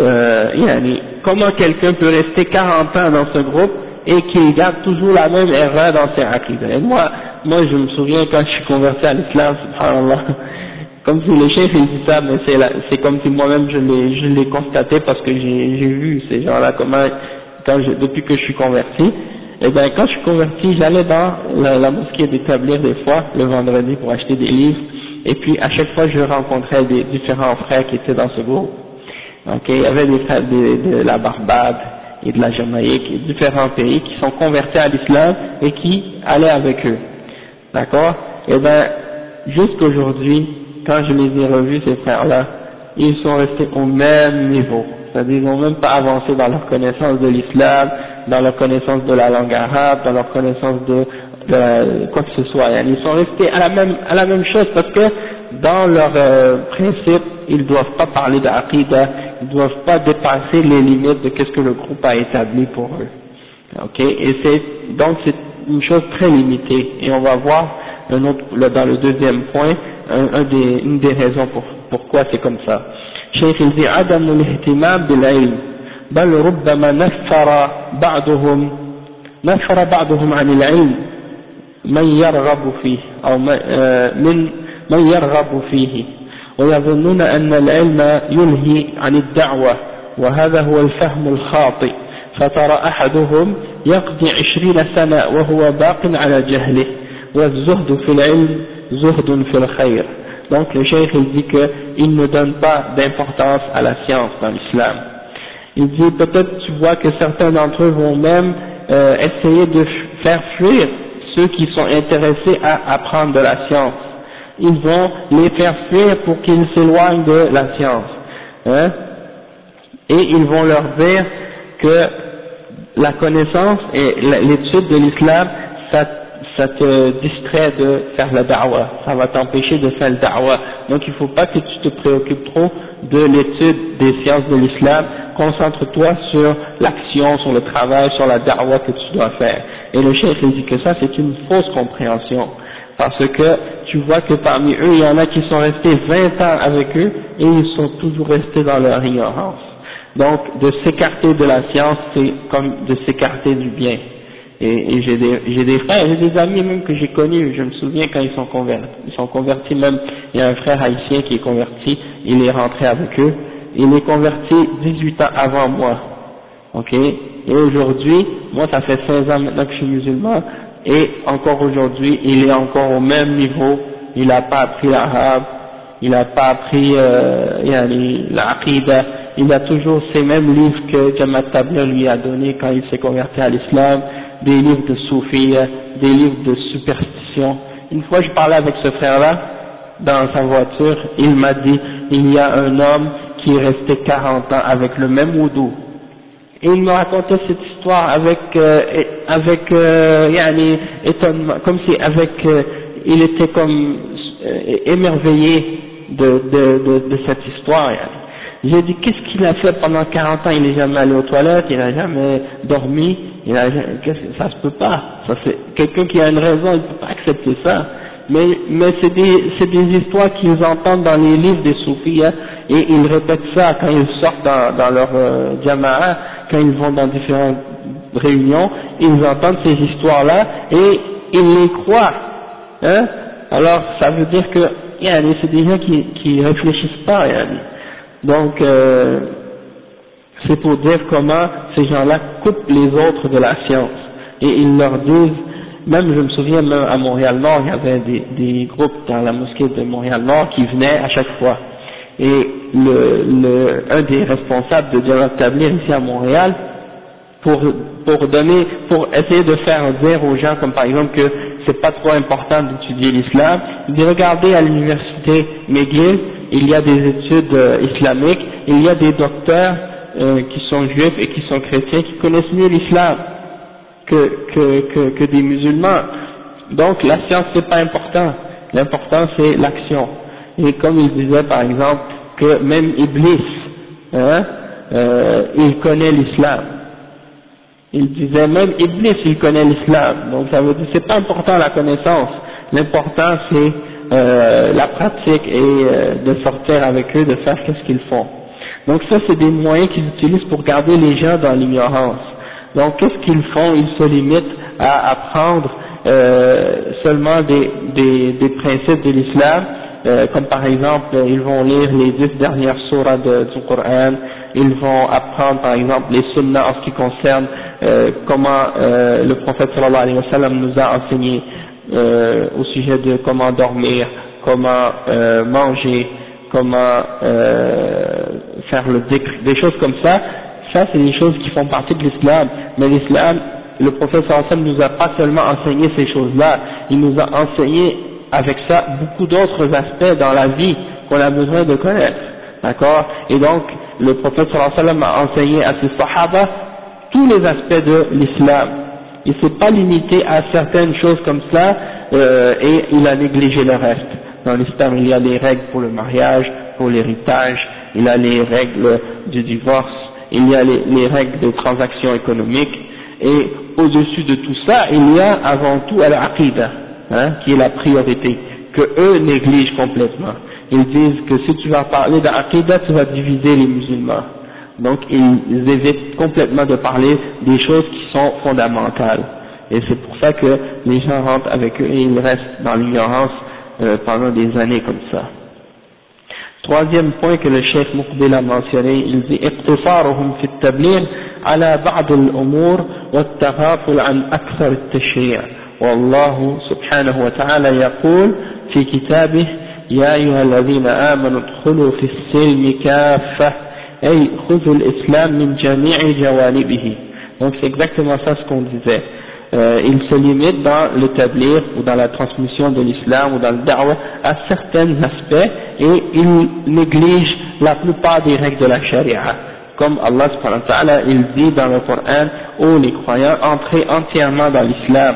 euh, yani, comment quelqu'un peut rester 40 ans dans ce groupe et qu'il garde toujours la même erreur dans ses aqidah. Et moi, moi je me souviens quand je suis converti à l'islam, subhanallah, comme si le chef il dit ça, mais c'est comme si moi-même je l'ai je l'ai constaté parce que j'ai vu ces gens-là comment quand je, depuis que je suis converti. Et eh bien quand je suis converti, j'allais dans la, mosquée d'établir des fois le vendredi pour acheter des livres. Et puis à chaque fois je rencontrais des différents frères qui étaient dans ce groupe. Donc il y avait des frères de, la Barbade et de la Jamaïque et différents pays qui sont convertis à l'islam et qui allaient avec eux. D'accord? Et eh bien jusqu'aujourd'hui, quand je les ai revus, ces frères-là, ils sont restés au même niveau. C'est-à-dire, ils n'ont même pas avancé dans leur connaissance de l'islam, dans leur connaissance de la langue arabe, dans leur connaissance de, de quoi que ce soit. Ils sont restés à la même, à la même chose parce que dans leurs euh, principes, ils ne doivent pas parler d'aqidah, ils ne doivent pas dépasser les limites de ce que le groupe a établi pour eux. Ok? Et c'est donc c'est une chose très limitée. Et on va voir un autre, dans le deuxième point un, des, une des raisons pour, pourquoi c'est comme ça. Cheikh il dit بل ربما نفر بعضهم نفر بعضهم عن العلم من يرغب فيه أو من من يرغب فيه ويظنون أن العلم يلهي عن الدعوة وهذا هو الفهم الخاطئ. فترى أحدهم يقضي عشرين سنة وهو باق على جهله والزهد في العلم زهد في الخير. Donc le cheikh il dit qu'il ne donne pas d'importance à la science dans l'islam. Il dit peut-être tu vois que certains d'entre eux vont même euh, essayer de faire fuir ceux qui sont intéressés à apprendre de la science. Ils vont les faire fuir pour qu'ils s'éloignent de la science hein. Et ils vont leur dire que la connaissance et l'étude de l'islam ça ça te distrait de faire la da'wah, ça va t'empêcher de faire la da'wah. Donc il ne faut pas que tu te préoccupes trop de l'étude des sciences de l'islam, concentre-toi sur l'action, sur le travail, sur la da'wah que tu dois faire. Et le chef dit que ça c'est une fausse compréhension, parce que tu vois que parmi eux il y en a qui sont restés 20 ans avec eux et ils sont toujours restés dans leur ignorance. Donc de s'écarter de la science c'est comme de s'écarter du bien. Et, et j'ai des, des frères, j'ai des amis même que j'ai connus, je me souviens quand ils sont convertis, ils sont convertis même, il y a un frère haïtien qui est converti, il est rentré avec eux, il est converti 18 ans avant moi, ok, et aujourd'hui, moi ça fait 16 ans maintenant que je suis musulman, et encore aujourd'hui, il est encore au même niveau, il n'a pas appris l'arabe, il n'a pas appris euh, l'aqidah, il a toujours ces mêmes livres que Jamaat Tabler lui a donné quand il s'est converti à l'islam, des livres de soufis, des livres de superstition. Une fois je parlais avec ce frère-là, dans sa voiture, il m'a dit, il y a un homme qui est resté 40 ans avec le même oudou. Et il me racontait cette histoire avec, euh, avec, euh, yani, étonnement, comme si avec, euh, il était comme euh, émerveillé de, de, de cette histoire. J'ai dit, qu'est-ce qu'il a fait pendant 40 ans? Il n'est jamais allé aux toilettes, il n'a jamais dormi, ça se peut pas. Quelqu'un qui a une raison, il ne peut pas accepter ça. Mais, mais c'est des, des histoires qu'ils entendent dans les livres des soufis. Hein. et ils répètent ça quand ils sortent dans, dans leur euh, quand ils vont dans différentes réunions, ils entendent ces histoires-là et ils les croient. Hein Alors ça veut dire que c'est des gens qui, qui réfléchissent pas. Donc euh, c'est pour dire comment ces gens-là coupent les autres de la science et ils leur disent même je me souviens même à Montréal-Nord, il y avait des, groupes dans la mosquée de Montréal-Nord qui venaient à chaque fois. Et le, le, un des responsables de Dialogue Tablir ici à Montréal, pour, pour donner, pour essayer de faire dire aux gens, comme par exemple que c'est pas trop important d'étudier l'islam, il dit regardez à l'université McGill, il y a des études euh, islamiques, il y a des docteurs euh, qui sont juifs et qui sont chrétiens qui connaissent mieux l'islam que, que, que, des musulmans. Donc la science c'est pas important, l'important c'est l'action. Et comme il disait par exemple que même Iblis, hein, euh, il connaît l'islam. Il disait même Iblis il connaît l'islam. Donc ça veut dire c'est pas important la connaissance, l'important c'est euh, la pratique et de sortir avec eux, de faire qu'est-ce qu'ils font. Donc ça c'est des moyens qu'ils utilisent pour garder les gens dans l'ignorance. Donc qu'est-ce qu'ils font? Ils se limitent à apprendre euh, seulement des, des, des, principes de l'islam, euh, comme par exemple ils vont lire les dix dernières surahs du Coran, ils vont apprendre par exemple les sunnahs en ce qui concerne euh, comment euh, le prophète sallallahu alayhi wa sallam nous a enseigné euh, au sujet de comment dormir, comment manger, comment faire le des choses comme ça, ça, c'est des choses qui font partie de l'islam. Mais l'islam, le professeur Hassan nous a pas seulement enseigné ces choses-là, il nous a enseigné avec ça beaucoup d'autres aspects dans la vie qu'on a besoin de connaître. D'accord? Et donc, le professeur Hassan a enseigné à ses sahaba tous les aspects de l'islam. Il ne s'est pas limité à certaines choses comme ça euh, et il a négligé le reste. Dans l'islam, il y a les règles pour le mariage, pour l'héritage, il y a les règles du divorce, il y a les, règles de transactions économiques, et au-dessus de tout ça, il y a avant tout al-aqidah, hein, qui est la priorité, que eux négligent complètement. Ils disent que si tu vas parler d'Aqidah, tu vas diviser les musulmans. Donc ils évitent complètement de parler des choses qui sont fondamentales. Et c'est pour ça que les gens rentrent avec eux et ils restent dans l'ignorance euh, pendant des années comme ça. Troisième point que le chef Muqbil a mentionné, il dit اقتصارهم في التبليغ على بعض الأمور والتغافل عن أكثر التشريع والله سبحانه وتعالى يقول في كتابه يا أيها الذين آمنوا ادخلوا في السلم كافة أي خذوا الإسلام من جميع جوانبه donc c'est exactement ça ce qu'on disait. Euh, il se limite dans l'établir ou dans la transmission de l'islam ou dans le da'wah à certains aspects et il néglige la plupart des règles de la charia. Comme Allah subhanahu wa ta'ala, il dit dans le Coran, oh les croyants, entrez entièrement dans l'islam.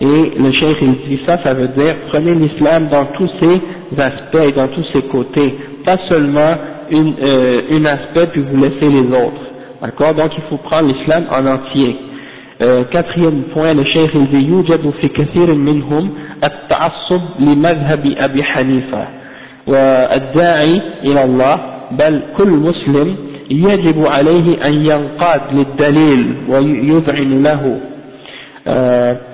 Et le cheikh il dit ça, ça veut dire prenez l'islam dans tous ses aspects et dans tous ses côtés, pas seulement une, euh, un aspect puis vous laissez les autres. D'accord? Donc il faut prendre l'islam en entier. Euh, quatrième point, le cheikh il dit يوجد في كثير منهم التعصب لمذهب أبي حنيفة والداعي إلى الله بل كل مسلم يجب عليه أن ينقاد للدليل ويذعن له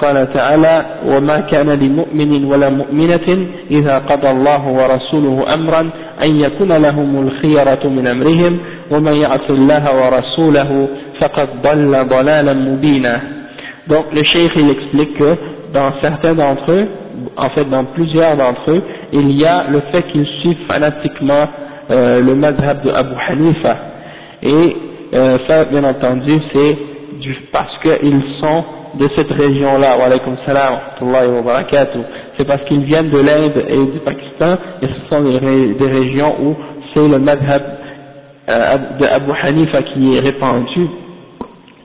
قال تعالى وما كان لمؤمن ولا مؤمنة إذا قضى الله ورسوله أمرا أن يكون لهم الخيرة من أمرهم ومن يعص الله ورسوله Donc le cheikh il explique que dans certains d'entre eux, en fait dans plusieurs d'entre eux, il y a le fait qu'ils suivent fanatiquement euh, le madhab de Abu Hanifa. Et euh, ça bien entendu c'est parce qu'ils sont de cette région-là, wa wa barakatuh, c'est parce qu'ils viennent de l'Inde et du Pakistan, et ce sont des, régions où c'est le madhab euh, de Abu Hanifa qui est répandu,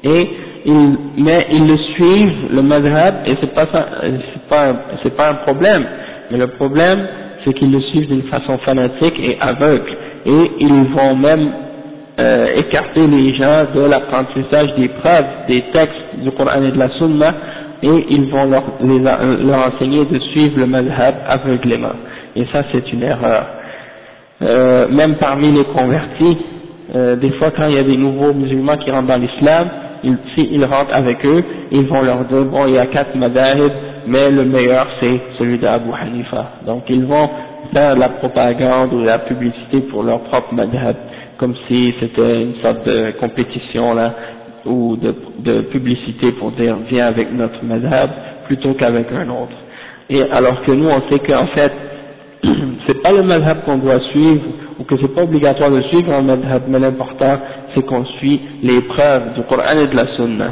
et ils, mais ils le suivent, le madhab, et c'est pas pas, pas un problème, mais le problème, c'est qu'ils le suivent d'une façon fanatique et aveugle, et ils vont même euh, écarter les gens de l'apprentissage des preuves, des textes du Coran et de la Sunna, et ils vont leur, leur enseigner de suivre le madhab aveuglément. Et ça, c'est une erreur. euh, même parmi les convertis, euh, des fois quand il y a des nouveaux musulmans qui rentrent dans l'islam, s'ils rentrent avec eux, ils vont leur dire, bon, il y a quatre madahib, mais le meilleur c'est celui d'Abu Hanifa. Donc ils vont faire la propagande ou la publicité pour leur propre madhab, comme si c'était une sorte de compétition là, ou de, de publicité pour dire viens avec notre madhab plutôt qu'avec un autre. Et alors que nous on sait qu'en fait c'est pas le madhab qu'on doit suivre ou que c'est pas obligatoire de suivre un madhab, mais l'important c'est qu'on suit les preuves du Coran et de la Sunna.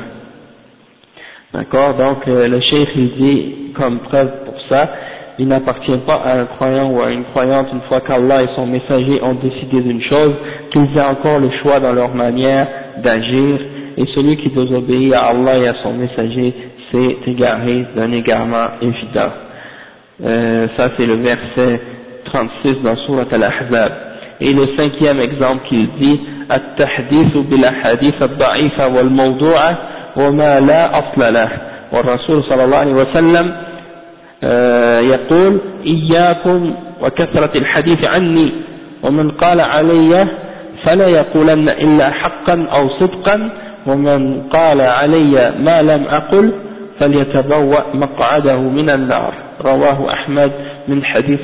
D'accord? Donc euh, le cheikh il dit comme preuve pour ça, il n'appartient pas à un croyant ou à une croyante une fois qu'Allah et son messager ont décidé d'une chose, qu'ils aient encore le choix dans leur manière d'agir, et celui qui désobéit à Allah et à son messager s'est égaré d'un égarement évident. Euh, ça c'est le verset 36 dans Surat Al-Ahzab. Et le cinquième exemple qu'il dit, التحديث بالأحاديث الضعيفة والموضوعة وما لا أصل له. والرسول صلى الله عليه وسلم يقول إياكم وكثرة الحديث عني ومن قال علي فلا يقولن إلا حقا أو صدقا ومن قال علي ما لم أقل فليتبوأ مقعده من النار. رواه أحمد من حديث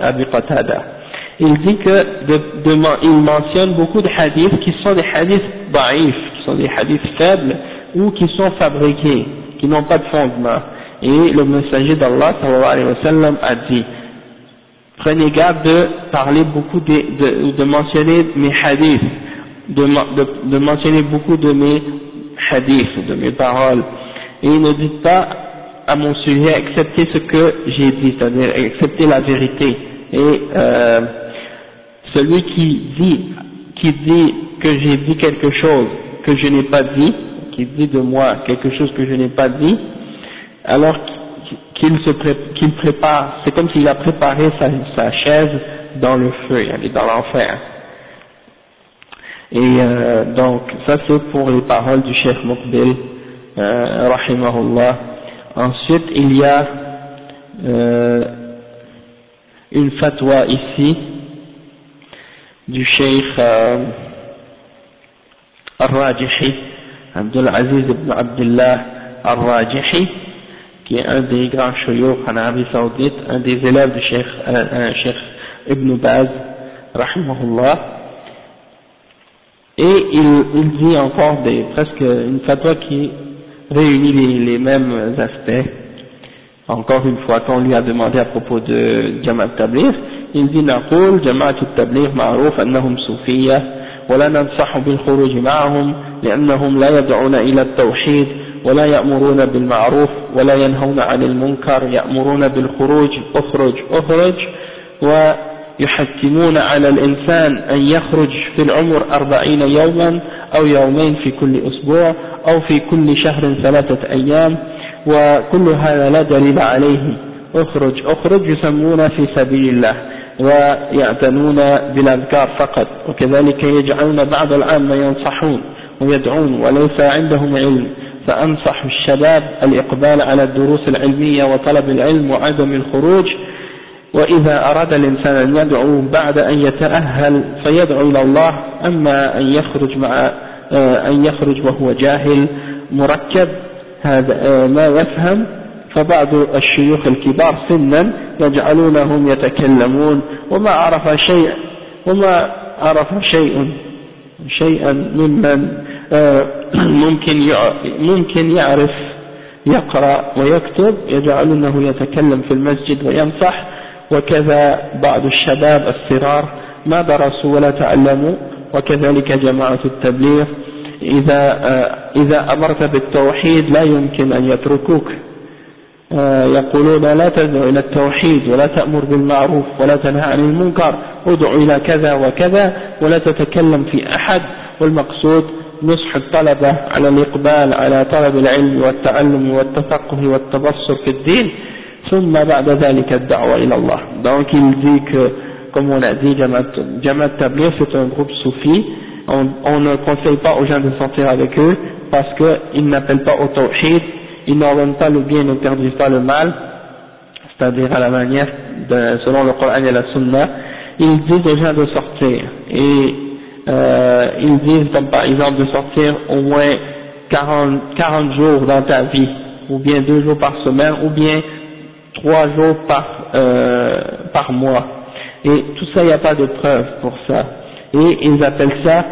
أبي قتادة. Il dit que de, de, il mentionne beaucoup de hadiths qui sont des hadiths daïfs, qui sont des hadiths faibles ou qui sont fabriqués, qui n'ont pas de fondement. Et le messager d'Allah a dit prenez garde de parler beaucoup de, de, de mentionner mes hadiths, de, de, mentionner beaucoup de mes hadiths, de mes paroles. Et ne dites pas à mon sujet acceptez ce que j'ai dit, c'est-à-dire acceptez la vérité. Et euh, celui qui dit, qui dit que j'ai dit quelque chose que je n'ai pas dit, qui dit de moi quelque chose que je n'ai pas dit, alors qu'il se prépare, c'est comme s'il a préparé sa, chaise dans le feu, dans l'enfer. Et euh, donc, ça c'est pour les paroles du chef Mokbil, euh, rahimahullah. Ensuite, il y a euh, une fatwa ici du cheikh euh, Al-Rajihi, Abdul Aziz ibn Abdullah Al-Rajihi, qui est un des grands chouyours en Arabie Saoudite, un des élèves du Cheikh, euh, Cheikh Ibn Baz, rahimahullah. Et il, il dit encore des, presque une fatwa qui réunit les, les mêmes aspects. Encore une fois, quand on lui a demandé à propos de Jamal Tablir, il dit نقول جماعة التبليغ معروف أنهم صوفية ولا ننصح بالخروج معهم لأنهم لا يدعون إلى التوحيد ولا يأمرون بالمعروف ولا ينهون عن المنكر يأمرون بالخروج اخرج اخرج ويحتمون على الإنسان أن يخرج في العمر أربعين يوما أو يومين في كل أسبوع أو في كل شهر ثلاثة أيام وكل هذا لا دليل عليه. اخرج اخرج يسمون في سبيل الله. ويعتنون بالأذكار فقط وكذلك يجعلون بعض العامة ينصحون ويدعون وليس عندهم علم. فأنصح الشباب الإقبال على الدروس العلمية وطلب العلم وعدم الخروج. وإذا أراد الإنسان أن يدعو بعد أن يتأهل فيدعو إلى الله أما أن يخرج مع آه، أن يخرج وهو جاهل مركب هذا آه، ما يفهم فبعض الشيوخ الكبار سنا يجعلونهم يتكلمون وما عرف شيء وما عرف شيء شيئا ممن آه، ممكن ممكن يعرف يقرأ ويكتب يجعلونه يتكلم في المسجد وينصح وكذا بعض الشباب الصغار ما درسوا ولا تعلموا وكذلك جماعة التبليغ. إذا آه، إذا أمرت بالتوحيد لا يمكن أن يتركوك. يقولون لا تدعو إلى التوحيد ولا تأمر بالمعروف ولا تنهى عن المنكر ادعو إلى كذا وكذا ولا تتكلم في أحد. والمقصود نصح الطلبة على الإقبال على طلب العلم والتعلم والتفقه والتبصر في الدين. ثم بعد ذلك الدعوة إلى الله. Donc il dit que comme on a dit Jamaat Tabligh c'est un groupe soufi. On, on ne conseille pas aux gens de sortir avec eux parce qu'ils n'appellent pas au tawhid. Ils n'ordonnent pas le bien, ils n'interdisent pas le mal, c'est-à-dire à la manière, selon le Coran et la Sunna, ils disent aux gens de sortir, et euh, ils disent par exemple de sortir au moins 40, 40 jours dans ta vie, ou bien deux jours par semaine, ou bien trois jours par, euh, par mois. Et tout ça, il n'y a pas de preuve pour ça. Et ils appellent ça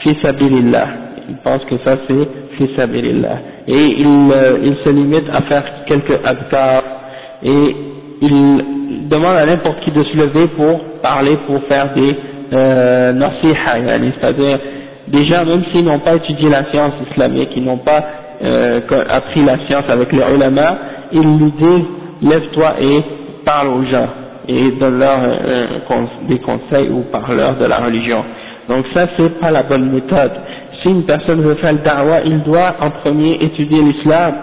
fisabilillah. Ils pensent que ça c'est fisabilillah. Et ils, euh, ils se limitent à faire quelques adkar et ils demandent à n'importe qui de se lever pour parler, pour faire des euh, c'est-à-dire déjà même s'ils n'ont pas étudié la science islamique, ils n'ont pas euh, appris la science avec les ulama, ils lui disent lève-toi et parle aux gens et donne-leur euh, des conseils ou parle-leur de la religion. Donc ça c'est pas la bonne méthode. Si une personne veut faire le da'wah, il doit en premier étudier l'islam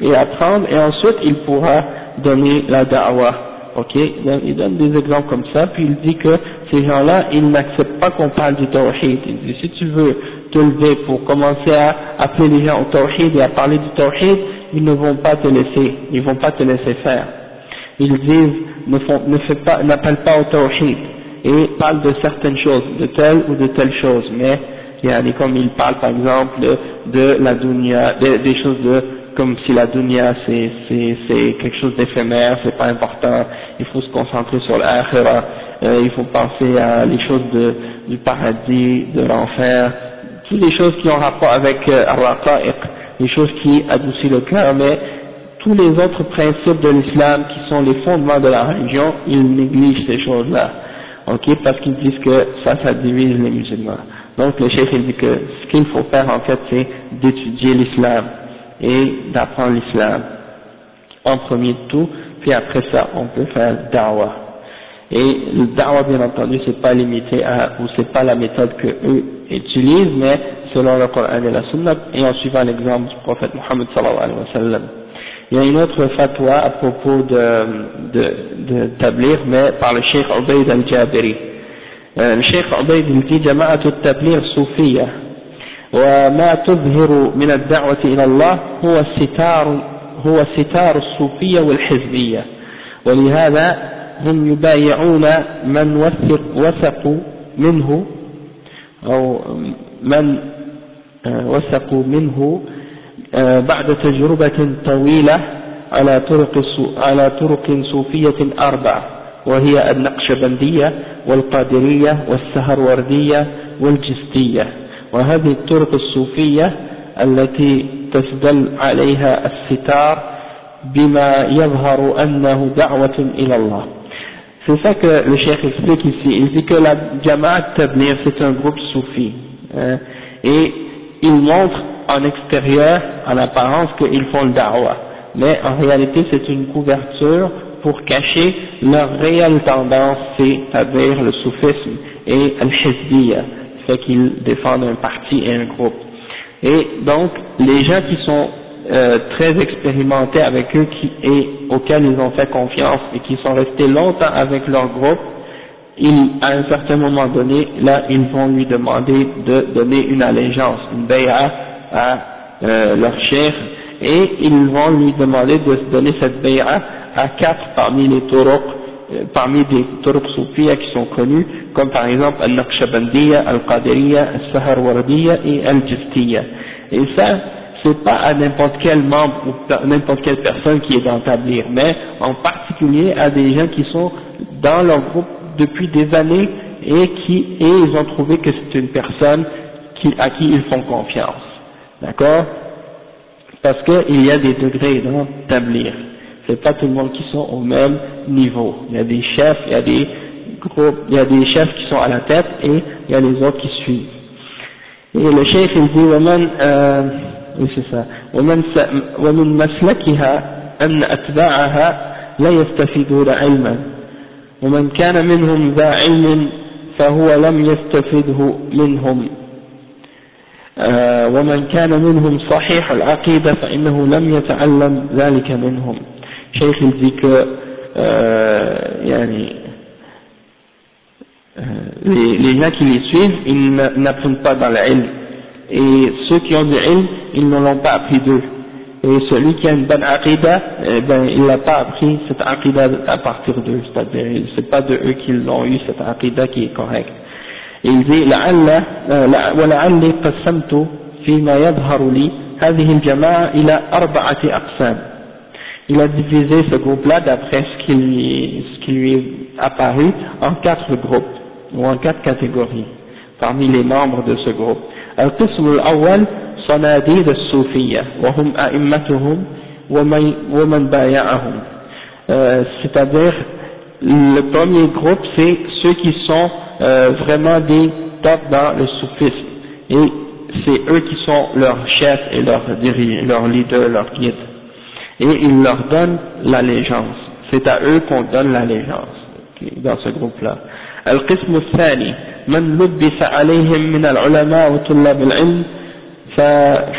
et apprendre et ensuite il pourra donner la da'wah. Ok, il donne des exemples comme ça, puis il dit que ces gens-là, ils n'acceptent pas qu'on parle du tawhid. Il dit, si tu veux te lever pour commencer à appeler les gens au tawhid et à parler du tawhid, ils ne vont pas te laisser, ils vont pas te laisser faire. Ils disent, ne, font, ne fais pas, n'appelle pas au tawhid et parle de certaines choses, de telle ou de telle chose, mais il y a comme il parle par exemple de, la dunya, des, choses de comme si la dunya c'est quelque chose d'éphémère, c'est pas important, il faut se concentrer sur l'akhira, euh, il faut penser à les choses de, du paradis, de l'enfer, toutes les choses qui ont rapport avec euh, les choses qui adoucissent le cœur, mais tous les autres principes de l'islam qui sont les fondements de la religion, ils négligent ces choses-là, ok, parce qu'ils disent que ça, ça divise les musulmans. Donc le chef il dit que ce qu'il faut faire en fait c'est d'étudier l'islam et d'apprendre l'islam en premier de tout, puis après ça on peut faire da'wah. Et le da'wah bien entendu c'est pas limité à, ou c'est pas la méthode que eux utilisent, mais selon le Coran et la Sunna, et en suivant l'exemple du prophète Mohammed sallallahu alayhi wa sallam. Il y a une autre fatwa à propos de, de, de mais par le Cheikh Ubaid al-Jabiri. Cheikh Ubaid il dit جماعة التبليغ صوفية وما تظهر من الدعوة إلى الله هو الستار هو الستار الصوفية والحزبية. ولهذا هم يبايعون من وثق وثقوا منه أو من وثقوا منه بعد تجربة طويلة على طرق على طرق صوفية أربع وهي النقشبندية والقادرية والسهروردية والجستية وهذه الطرق الصوفية التي تستدل عليها الستار بما يظهر أنه دعوة إلى الله C'est ça que le cheikh explique ici. Il dit que la Jamaat Tablir, c'est un groupe soufi. Hein, et il montre en extérieur, en apparence, qu'ils font le da'wah. Mais en réalité, c'est une couverture pour cacher leur réelle tendance, c'est-à-dire le soufisme et al-hizbiyya, fait qu'ils défendent un parti et un groupe. Et donc, les gens qui sont euh, très expérimentés avec eux qui, et auxquels ils ont fait confiance et qui sont restés longtemps avec leur groupe, ils, à un certain moment donné, là, ils vont lui demander de donner une allégeance, une bay'a à euh, leur chef, et ils vont lui demander de donner cette bay'a à quatre parmi les turuq, euh, parmi des turuq soufiyas qui sont connus, comme par exemple al-Naqshbandiyya, al-Qadiriyya, al-Saharwardiyya et al-Jiftiyya. Et ça, c'est pas à n'importe quel membre ou n'importe quelle personne qui est dans Tablir, mais en particulier à des gens qui sont dans leur groupe depuis des années et qui et ils ont trouvé que c'est une personne à qui ils font confiance. D'accord? Parce qu'il y a des degrés dans Tablir C'est pas tout le monde qui sont au même niveau. Il y a des chefs, il y a des groupes, il y a des chefs qui sont à la tête et il y a les autres qui suivent. Et le cheikh il dit oui c'est ça ومن, ومن مسلكها أن أتباعها لا يستفيدون علما ومن كان منهم ذا علم فهو لم يستفده منهم ومن كان منهم صحيح العقيدة فإنه لم يتعلم ذلك منهم شيخ الذكر يعني les, les gens qui les suivent, ils n'apprennent pas dans l'ilm. Et ceux qui ont du ilm, ils ne l'ont pas appris d'eux. Et celui qui a une bonne aqidah, eh ben, il n'a pas appris cette aqidah à partir d'eux, c'est-à-dire, c'est pas de eux qu'ils ont eu cette aqidah qui est correcte. Et il dit, لعل ولعلي قسمت فيما يظهر لي هذه الجماعة إلى أربعة أقسام. Il a divisé ce groupe-là d'après ce qui lui, ce qui lui est apparu en quatre groupes, ou en quatre catégories, parmi les membres de ce groupe. القسم الأول صناديد الصوفية وهم أئمتهم ومن, ومن بايعهم euh, c'est-à-dire le premier groupe c'est ceux qui sont euh, vraiment des top dans le soufisme et c'est eux qui sont leurs chefs et leurs leur leaders, leurs guides et ils leur donnent l'allégeance c'est à eux qu'on donne l'allégeance dans ce groupe-là القسم الثاني من لبس عليهم من العلماء وطلاب العلم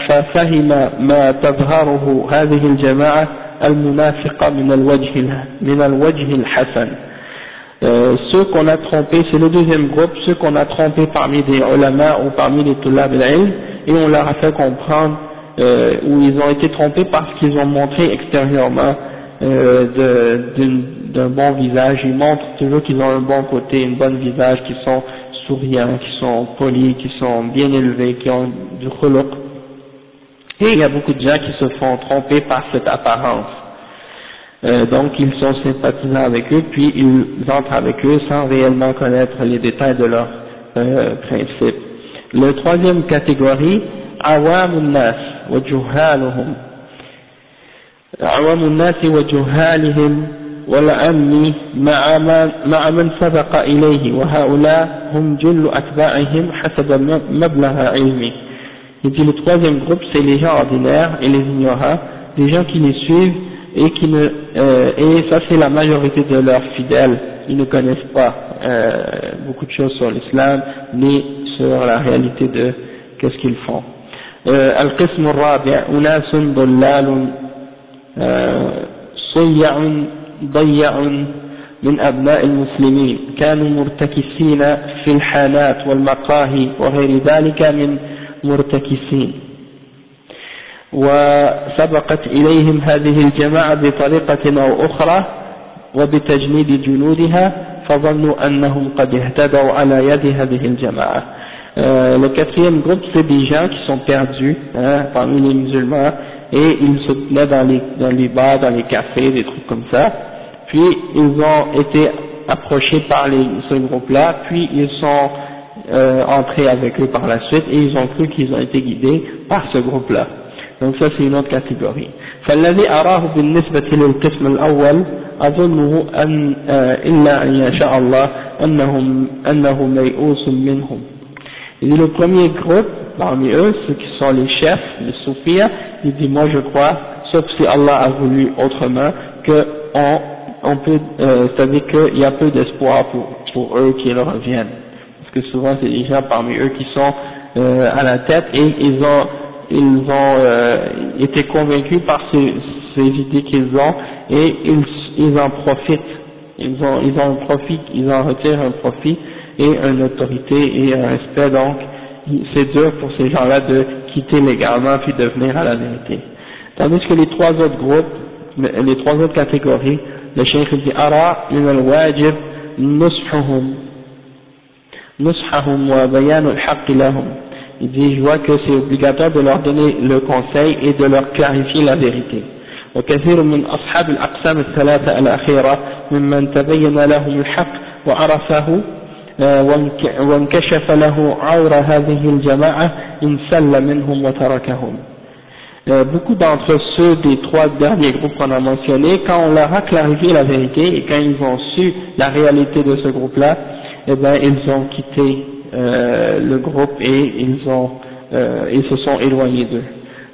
ففهم ما تظهره هذه الجماعة المنافقة من الوجه من الوجه الحسن euh, ceux qu'on a trompés, c'est le deuxième groupe, ceux qu'on a trompés parmi des ulama ou parmi les tulab al et on leur a fait comprendre euh, où ils ont été trompés parce qu'ils ont montré extérieurement euh, d'un bon visage, ils montrent toujours qu'ils ont un bon côté, un bon visage, qu'ils sont souriants, qui sont polis, qui sont bien élevés, qui ont du khuluq. Et il y a beaucoup de gens qui se font tromper par cette apparence. Euh, donc ils sont sympathisants avec eux, puis ils entrent avec eux sans réellement connaître les détails de leurs euh, principes. La troisième catégorie, awamun nas wa juhaluhum. Awamun nas wa juhalihim والأمن مع, مع من سبق إليه وهؤلاء هم جل أتباعهم حسب مبلغ علمه Il dit le troisième groupe, c'est les gens ordinaires et les ignorants, des gens qui les suivent et qui ne, euh, et ça c'est la majorité de leurs fidèles. Ils ne connaissent pas euh, beaucoup de choses sur l'islam, ni sur la réalité de qu'est-ce qu'ils font. القسم الرابع أناس ضلال صيع ضيع من أبناء المسلمين. كانوا مرتكسين في الحانات والمقاهي وغير ذلك من مرتكسين. وسبقت إليهم هذه الجماعة بطريقة أو أخرى وبتجنيد جنودها فظنوا أنهم قد اهتدوا على يد هذه الجماعة. Euh, le quatrième groupe, c'est des gens qui sont perdus hein, parmi les musulmans et ils se tenaient dans les, dans les bars, dans les cafés, des trucs comme ça. puis ils ont été approchés par les, ce groupe-là, puis ils sont euh, entrés avec eux par la suite et ils ont cru qu'ils ont été guidés par ce groupe-là. Donc ça c'est une autre catégorie. فالذي أراه بالنسبة للقسم الأول أظنه أن إلا أن يشاء الله أنهم أنه ميؤوس منهم. Le premier groupe parmi eux, ceux qui sont les chefs, les soufis, il dit moi je crois, sauf si Allah a voulu autrement, que on peut, euh, c'est-à-dire qu'il y a peu d'espoir pour, eux qui leur reviennent. Parce que souvent c'est des gens parmi eux qui sont euh, à la tête et ils ont, ils ont euh, été convaincus par ces, idées qu'ils ont et ils, ils en profitent. Ils ont, ils ont un ils en retirent un profit et une autorité et un respect. Donc c'est dur pour ces gens-là de quitter légalement puis de venir à la vérité. Tandis que les trois autres groupes, les trois autres catégories, le cheikh dit ara min al-wajib nushahum nushahum wa bayan al-haqq lahum il dit je vois que c'est obligatoire de leur donner le conseil et de leur clarifier la vérité وكثير من أصحاب الأقسام الثلاثة الأخيرة ممن تبين لهم الحق وعرفه وانكشف له عور هذه الجماعة انسل منهم وتركهم Euh, beaucoup d'entre ceux des trois derniers groupes qu'on a mentionnés, quand on leur a clarifié la vérité et quand ils ont su la réalité de ce groupe-là, eh ben ils ont quitté euh, le groupe et ils ont euh, ils se sont éloignés d'eux.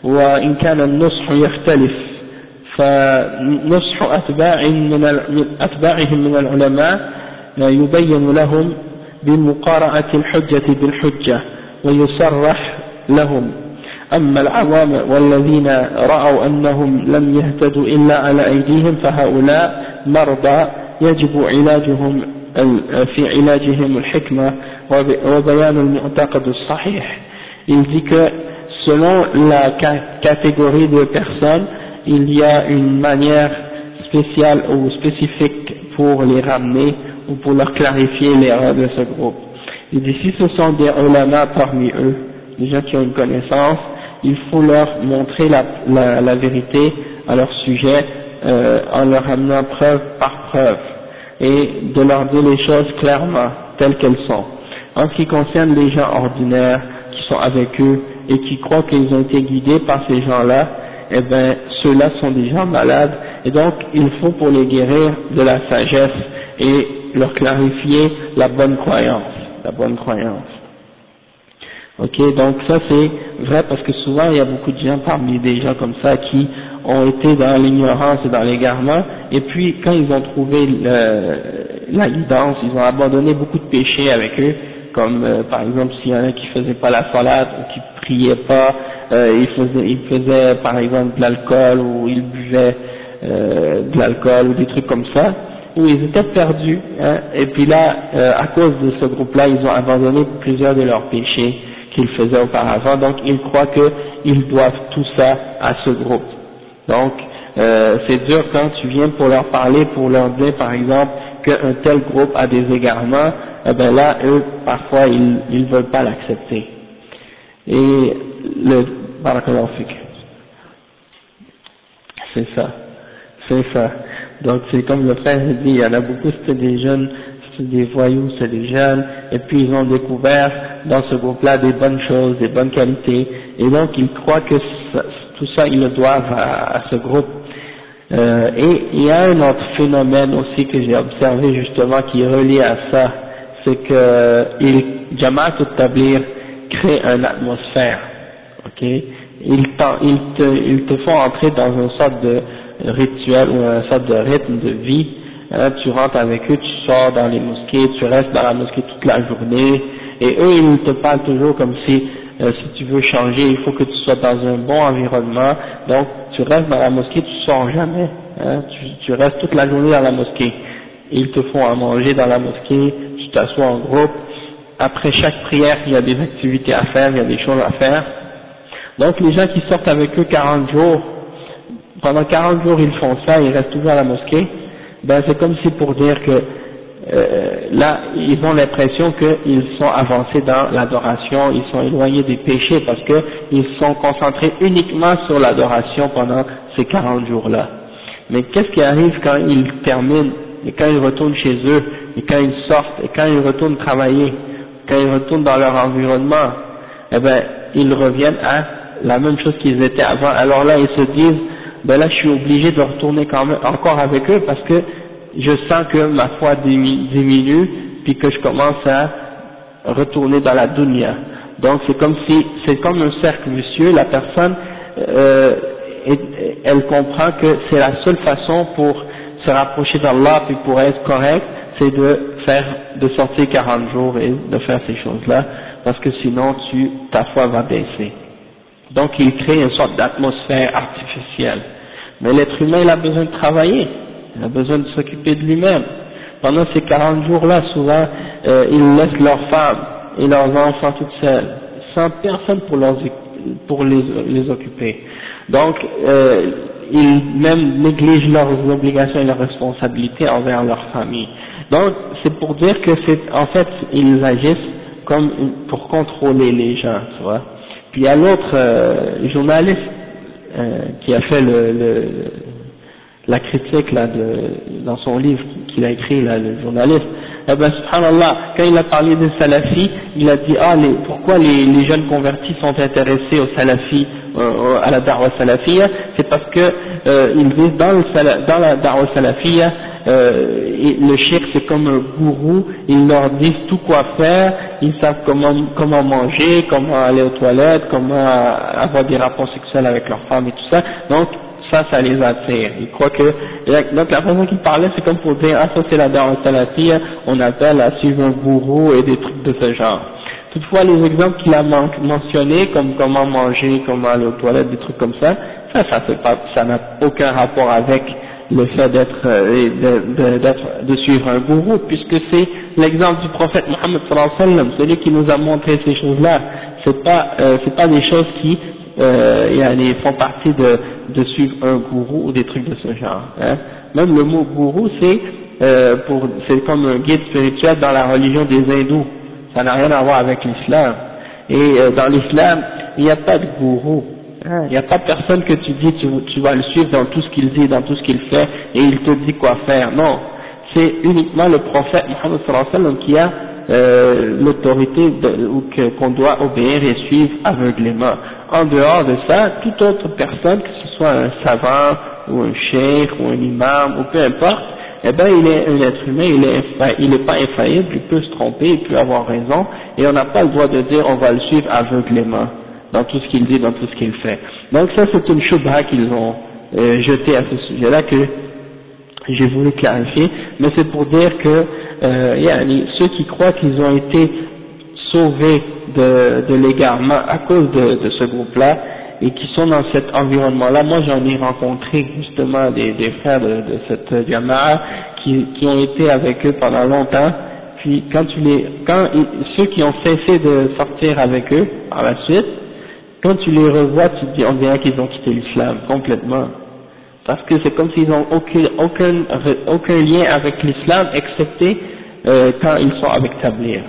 وإن كان النصح يختلف فنصح أتباع من أتباعهم من العلماء يبين لهم بمقارعة الحجة بالحجة ويصرح لهم. أما العوام والذين رأوا أنهم لم يهتدوا إلا على أيديهم فهؤلاء مرضى يجب علاجهم في علاجهم الحكمة وبيان المعتقد الصحيح. Il dit que selon la catégorie de personnes, il y a une manière spéciale ou spécifique pour les ramener ou pour leur clarifier l'erreur de ce groupe. Et d'ici ce sont des ulama parmi eux, des gens qui ont une connaissance, il faut leur montrer la, la, la vérité à leur sujet euh, en leur amenant preuve par preuve et de leur dire les choses clairement, telles qu'elles sont. En ce qui concerne les gens ordinaires qui sont avec eux et qui croient qu'ils ont été guidés par ces gens-là, eh bien, ceux-là sont des gens malades, et donc il faut pour les guérir de la sagesse et leur clarifier la bonne croyance, la bonne croyance. Ok, donc ça c'est vrai parce que souvent il y a beaucoup de gens parmi des gens comme ça qui ont été dans l'ignorance et dans l'égarement, et puis quand ils ont trouvé la guidance, ils ont abandonné beaucoup de péchés avec eux, comme euh, par exemple s'il y en a qui faisaient pas la salade ou qui priaient pas, euh, ils, faisaient, ils faisaient par exemple de l'alcool ou ils buvaient euh, de l'alcool ou des trucs comme ça, où ils étaient perdus, hein, et puis là, euh, à cause de ce groupe-là, ils ont abandonné plusieurs de leurs péchés qu'ils faisaient auparavant, donc ils croient qu'ils doivent tout ça à ce groupe. Donc, euh, c'est dur quand tu viens pour leur parler, pour leur dire par exemple qu'un tel groupe a des égarements, eh ben là, eux, parfois, ils ne veulent pas l'accepter. Et le c'est ça, c'est ça. Donc c'est comme le frère dit, il y en a beaucoup, c'était des jeunes, c'était des voyous, c'est des jeunes, et puis ils ont découvert dans ce groupe-là des bonnes choses, des bonnes qualités, et donc ils croient que tout ça, ils le doivent à, ce groupe. Euh, et il y a un autre phénomène aussi que j'ai observé justement qui est relié à ça, c'est que il, Jamaat al-Tablir crée une atmosphère, ok? Ils, te, ils te font entrer dans une sorte de rituel ou une sorte de rythme de vie. Hein, tu rentres avec eux, tu sors dans les mosquées, tu restes dans la mosquée toute la journée, et eux ils te parlent toujours comme si euh, si tu veux changer, il faut que tu sois dans un bon environnement. Donc tu restes dans la mosquée, tu sors jamais. Hein, tu, tu restes toute la journée dans la mosquée. Ils te font à manger dans la mosquée, tu t'assois en groupe. Après chaque prière, il y a des activités à faire, il y a des choses à faire. Donc les gens qui sortent avec eux 40 jours, pendant 40 jours ils font ça, ils restent toujours à la mosquée, ben c'est comme si pour dire que euh, là ils ont l'impression qu'ils sont avancés dans l'adoration, ils sont éloignés des péchés parce qu'ils sont concentrés uniquement sur l'adoration pendant ces 40 jours-là. Mais qu'est-ce qui arrive quand ils terminent, et quand ils retournent chez eux, et quand ils sortent, et quand ils retournent travailler, quand ils retournent dans leur environnement, eh ben ils reviennent à la même chose qu'ils étaient avant. Alors là, ils se disent, ben là, je suis obligé de retourner quand même encore avec eux parce que je sens que ma foi diminue, puis que je commence à retourner dans la dunya. Donc c'est comme si, c'est comme un cercle vicieux, la personne, euh, elle comprend que c'est la seule façon pour se rapprocher d'Allah puis pour être correct, c'est de faire, de sortir 40 jours et de faire ces choses-là, parce que sinon tu, ta foi va baisser. Donc il crée une sorte d'atmosphère artificielle. Mais l'être humain, il a besoin de travailler, il a besoin de s'occuper de lui-même. Pendant ces 40 jours-là, souvent, euh, ils laissent leurs femmes et leurs enfants toutes seules, sans personne pour, pour les, les, occuper. Donc, euh, ils même négligent leurs obligations et leurs responsabilités envers leur famille. Donc, c'est pour dire que c'est, en fait, ils agissent comme pour contrôler les gens, tu vois. Puis il y a l'autre euh, journaliste euh, qui a fait le, le, la critique là de, dans son livre qu'il a écrit là, le journaliste. Eh ben subhanallah, quand il a parlé des salafis, il a dit ah les, pourquoi les, les jeunes convertis sont intéressés aux salafis, euh, à la da'wa salafia, c'est parce que euh, ils disent dans, le, dans la da'wa salafia euh, le cheikh c'est comme un gourou, ils leur disent tout quoi faire, ils savent comment, comment manger, comment aller aux toilettes, comment avoir des rapports sexuels avec leurs femmes et tout ça, donc ça, ça les attire. Ils croient que, donc la façon qu'ils parlaient, c'est comme pour dire, ah ça c'est la fille, on appelle à suivre un gourou et des trucs de ce genre. Toutefois, les exemples qu'il a mentionnés, comme comment manger, comment aller aux toilettes, des trucs comme ça, ça ça n'a aucun rapport avec le fait d'être, euh, de, de, de, suivre un gourou, puisque c'est l'exemple du prophète Mohammed sallam, celui qui nous a montré ces choses-là. C'est pas, euh, c'est pas des choses qui euh, font partie de, de suivre un gourou ou des trucs de ce genre. Hein. Même le mot gourou, c'est euh, pour c'est comme un guide spirituel dans la religion des hindous. Ça n'a rien à voir avec l'islam. Et euh, dans l'islam, il n'y a pas de gourou. Il n'y a pas de personne que tu dis tu, vas le suivre dans tout ce qu'il dit, dans tout ce qu'il fait, et il te dit quoi faire. Non, c'est uniquement le prophète Mohammed sallam qui a euh, l'autorité qu'on doit obéir et suivre aveuglément. En dehors de ça, toute autre personne, que ce soit un savant ou un cheikh ou un imam ou peu importe, eh ben il est un être humain, il est il n'est pas infaillible, il peut se tromper, il peut avoir raison, et on n'a pas le droit de dire on va le suivre aveuglément dans tout ce qu'il dit, dans tout ce qu'il fait. Donc ça c'est une choubha qu'ils ont euh, jetée à ce sujet-là que j'ai voulu clarifier, mais c'est pour dire que euh, ceux qui croient qu'ils ont été sauvés de, de l'égarement à cause de, de ce groupe-là et qui sont dans cet environnement-là, moi j'en ai rencontré justement des, des frères de, de cette Yamaha qui, qui ont été avec eux pendant longtemps, puis quand tu les, quand ceux qui ont cessé de sortir avec eux par la suite, quand tu les revois, tu te dis on dirait qu'ils ont quitté l'islam complètement parce que c'est comme s'ils n'ont aucun, aucun, aucun, lien avec l'islam, excepté euh, quand ils sont avec Tablir.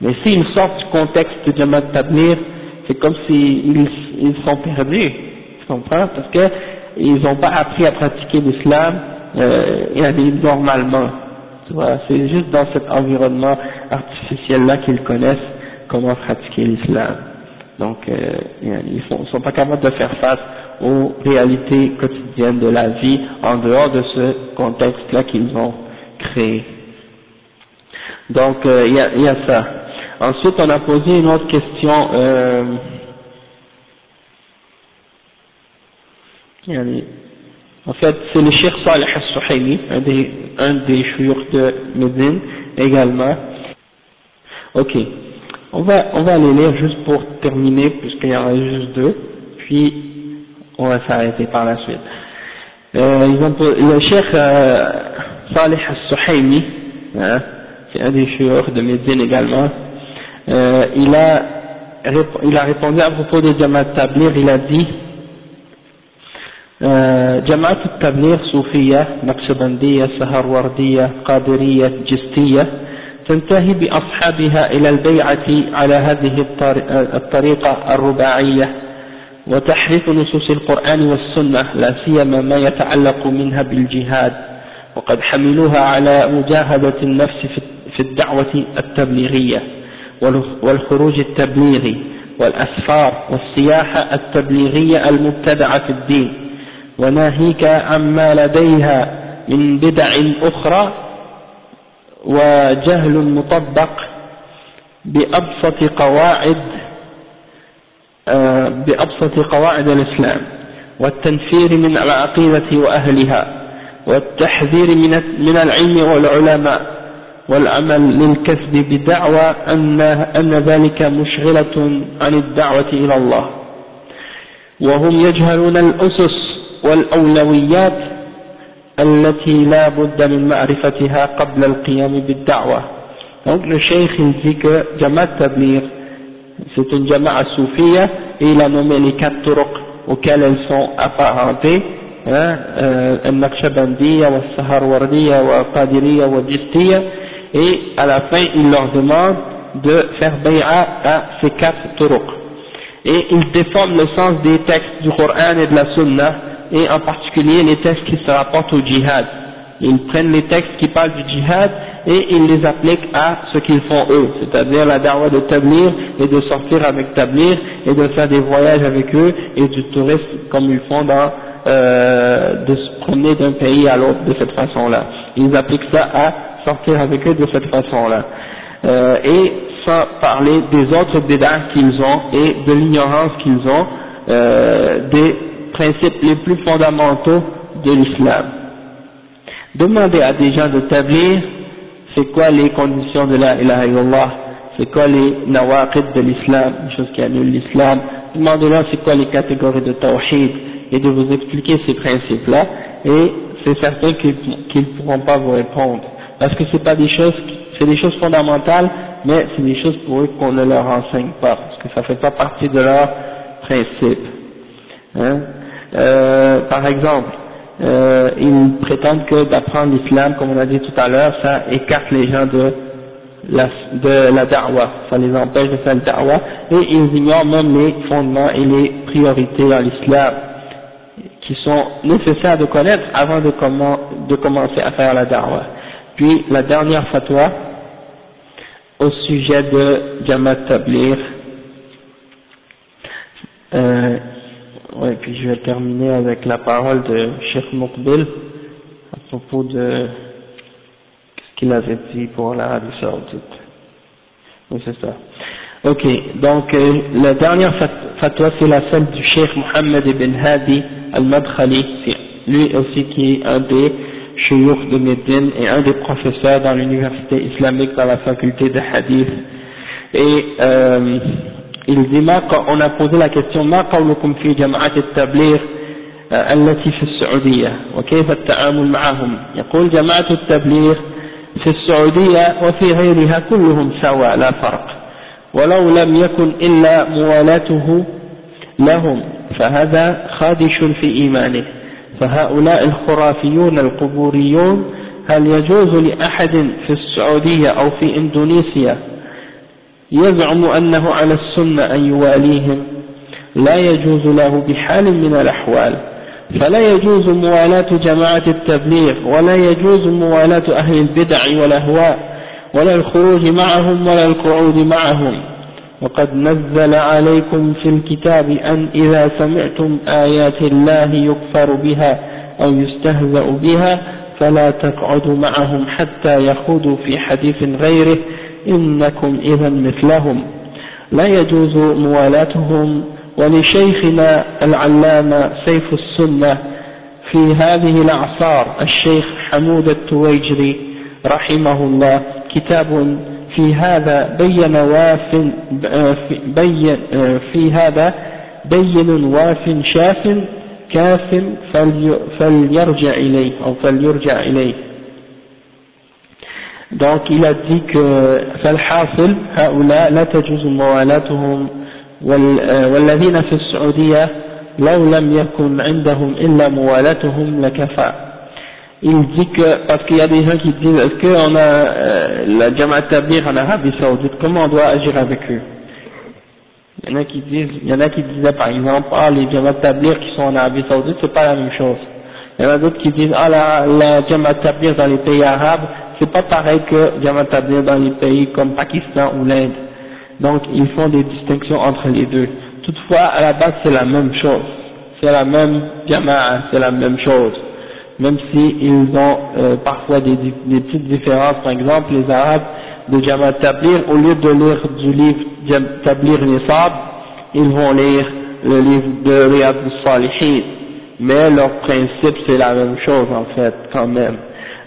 Mais s'ils sortent du contexte de Jamaat Tablir, c'est comme s'ils ils sont perdus, tu comprends? Parce qu'ils n'ont pas appris à pratiquer l'islam euh, et normalement. C'est juste dans cet environnement artificiel-là qu'ils connaissent comment pratiquer l'islam. Donc, euh, ils ne sont pas capables de faire face aux réalités quotidiennes de la vie en dehors de ce contexte-là qu'ils ont créé. Donc euh, il y, a, ça. Ensuite on a posé une autre question. Euh, en fait c'est le Cheikh Saleh al-Suhaimi, un des, un de Médine également. Ok, on va, on va les lire juste pour terminer, puisqu'il y en a juste deux, puis on va s'arrêter par la suite. Euh, ils ont, le cheikh euh, Saleh al-Suhaimi, hein, c'est un des choueurs de Médine également, euh, il, a, il a répondu à propos de Jamaat Tablir, il a dit euh, Jamaat Tablir, Soufiya, Naqshbandiya, Saharwardiya, Qadiriyya, Jistiya, تنتهي بأصحابها إلى البيعة على هذه الطريقة الرباعية. وتحريف نصوص القرآن والسنة لا سيما ما يتعلق منها بالجهاد. وقد حملوها على مجاهدة النفس في الدعوة التبليغية والخروج التبليغي والأسفار والسياحة التبليغية المبتدعة في الدين. وناهيك عما لديها من بدع أخرى وجهل مطبق بأبسط قواعد آه، بأبسط قواعد الإسلام والتنفير من العقيدة وأهلها والتحذير من من العلم والعلماء والعمل للكسب بدعوى أن, أن ذلك مشغلة عن الدعوة إلى الله. وهم يجهلون الأسس والأولويات التي لا بد من معرفتها قبل القيام بالدعوة Donc le cheikh il dit que Jamaat Tabligh c'est une jama'a soufia et il a nommé les quatre turuq auxquels elles sont apparentées hein, euh, al-Naqshbandiya, al-Saharwardiya, al-Qadiriya, al et à la fin il leur demande de faire bay'a à ces quatre turuq et ils déforment le sens des textes du Coran et de la Sunna et en particulier les textes qui se rapportent au djihad ils prennent les textes qui parlent du djihad et ils les appliquent à ce qu'ils font eux, c'est-à-dire la dawa de Tablir et de sortir avec Tablir et de faire des voyages avec eux et du tourisme comme ils font euh, de se promener d'un pays à l'autre de cette façon-là. Ils appliquent ça à sortir avec eux de cette façon-là. Euh, et sans parler des autres bédas qu'ils ont et de l'ignorance qu'ils ont euh, des principes les plus fondamentaux de l'islam. Demandez à des gens de Tablir c'est quoi les conditions de la ilaha illallah, c'est quoi les nawaqid de l'islam, les choses qui annulent l'islam, demandez-leur c'est quoi les catégories de tawhid, et de vous expliquer ces principes-là, et c'est certain qu'ils ne pourront pas vous répondre, parce que c'est pas des choses, c'est des choses fondamentales, mais c'est des choses pour eux qu'on ne leur enseigne pas, parce que ça fait pas partie de leur principes. Hein? Euh, par exemple, euh, ils prétendent que d'apprendre l'islam, comme on a dit tout à l'heure, ça écarte les gens de la, de da'wah, ça les empêche de faire le da'wah, et ils ignorent même les fondements et les priorités dans l'islam qui sont nécessaires de connaître avant de commencer à faire la da'wah. Puis la dernière fatwa au sujet de Jamaat Tablir, euh, ouais, puis je vais terminer avec la parole de Sheikh Moukbil à propos de ce qu'il avait dit pour l'Arabie Saoudite. Oui, c'est ça. Ok, donc euh, la dernière fatwa c'est la celle du Cheikh Mohammed ibn Hadi al-Madkhali, lui aussi qui est un des chouyouk de Médine et un des professeurs dans l'université islamique dans la faculté de Hadith. Et euh, dit, on a posé la question, ما قولكم في جماعة التبليغ التي في السعودية وكيف التعامل معهم يقول جماعة التبليغ في السعودية وفي غيرها كلهم سواء لا فرق ولو لم يكن إلا موالاته لهم فهذا خادش في إيمانه فهؤلاء الخرافيون القبوريون هل يجوز لأحد في السعودية أو في إندونيسيا يزعم أنه على السنة أن يواليهم. لا يجوز له بحال من الأحوال. فلا يجوز موالاة جماعة التبليغ ولا يجوز موالاة أهل البدع والأهواء ولا الخروج معهم ولا القعود معهم. وقد نزل عليكم في الكتاب أن إذا سمعتم آيات الله يكفر بها أو يستهزأ بها فلا تقعدوا معهم حتى يخوضوا في حديث غيره. إنكم إذا مثلهم. لا يجوز موالاتهم ولشيخنا العلامة سيف السنة في هذه الأعصار الشيخ حمود التويجري رحمه الله كتاب في هذا بين واف بين في هذا بين واف شاف كاف فليرجع إليه أو فليرجع إليه. donc il a dit que فالحاصل هؤلاء لا تجوز موالاتهم والذين في السعودية لو لم يكن عندهم إلا موالاتهم لكفى il dit que, parce qu'il y a des gens qui disent, est-ce qu'on a euh, la Jamaat Tablir en Arabie Saoudite, comment on doit agir avec eux Il y en a qui disent, il y en a qui disaient par exemple, ah les Jamaat Tablir qui sont en Arabie Saoudite, c'est pas la même chose. Il y en a d'autres qui disent, ah la, la Jamaat Tablir dans les pays arabes, c'est pas pareil que Tablir dans les pays comme Pakistan ou l'Inde. Donc ils font des distinctions entre les deux. Toutefois, à la base, c'est la même chose. C'est la même Jamaat, c'est la même chose même s'ils ils ont euh, parfois des, petites différences. Par exemple, les Arabes de Jamaat Tablir, au lieu de lire du livre Tablir Nisab, ils vont lire le livre de Riyad al-Salihin. Mais leur principe, c'est la même chose en fait, quand même.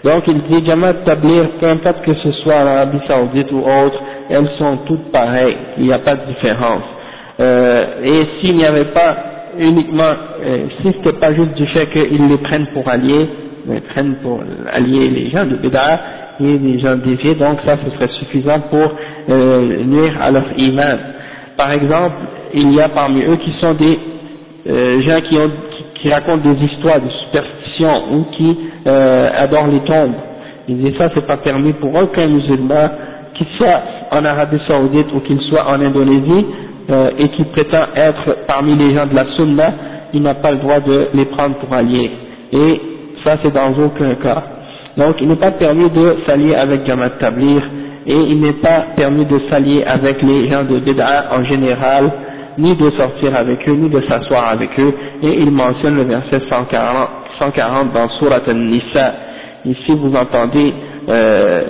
Donc il dit Jamaat Tablir, peu importe que ce soit en Arabie Saoudite ou autre, elles sont toutes pareilles, il n'y a pas de différence. Euh, et s'il n'y avait pas uniquement, euh, si ce n'était pas juste du fait qu'ils les prennent pour alliés, ils prennent pour allier les gens de Bédard et les gens déviés, donc ça ce serait suffisant pour euh, nuire à leur iman. Par exemple, il y a parmi eux qui sont des euh, gens qui, ont, qui, racontent des histoires de superstition ou qui euh, adorent les tombes. Ils disent ça c'est pas permis pour aucun musulman, qu'il soit en Arabie Saoudite ou qu'il soit en Indonésie, euh, et qui prétend être parmi les gens de la Sunna, il n'a pas le droit de les prendre pour alliés. Et ça c'est dans aucun cas. Donc il n'est pas permis de s'allier avec Jamaat Tablir et il n'est pas permis de s'allier avec les gens de Bid'a en général, ni de sortir avec eux, ni de s'asseoir avec eux. Et il mentionne le verset 140, 140 dans Surat An-Nisa. Ici vous entendez, euh,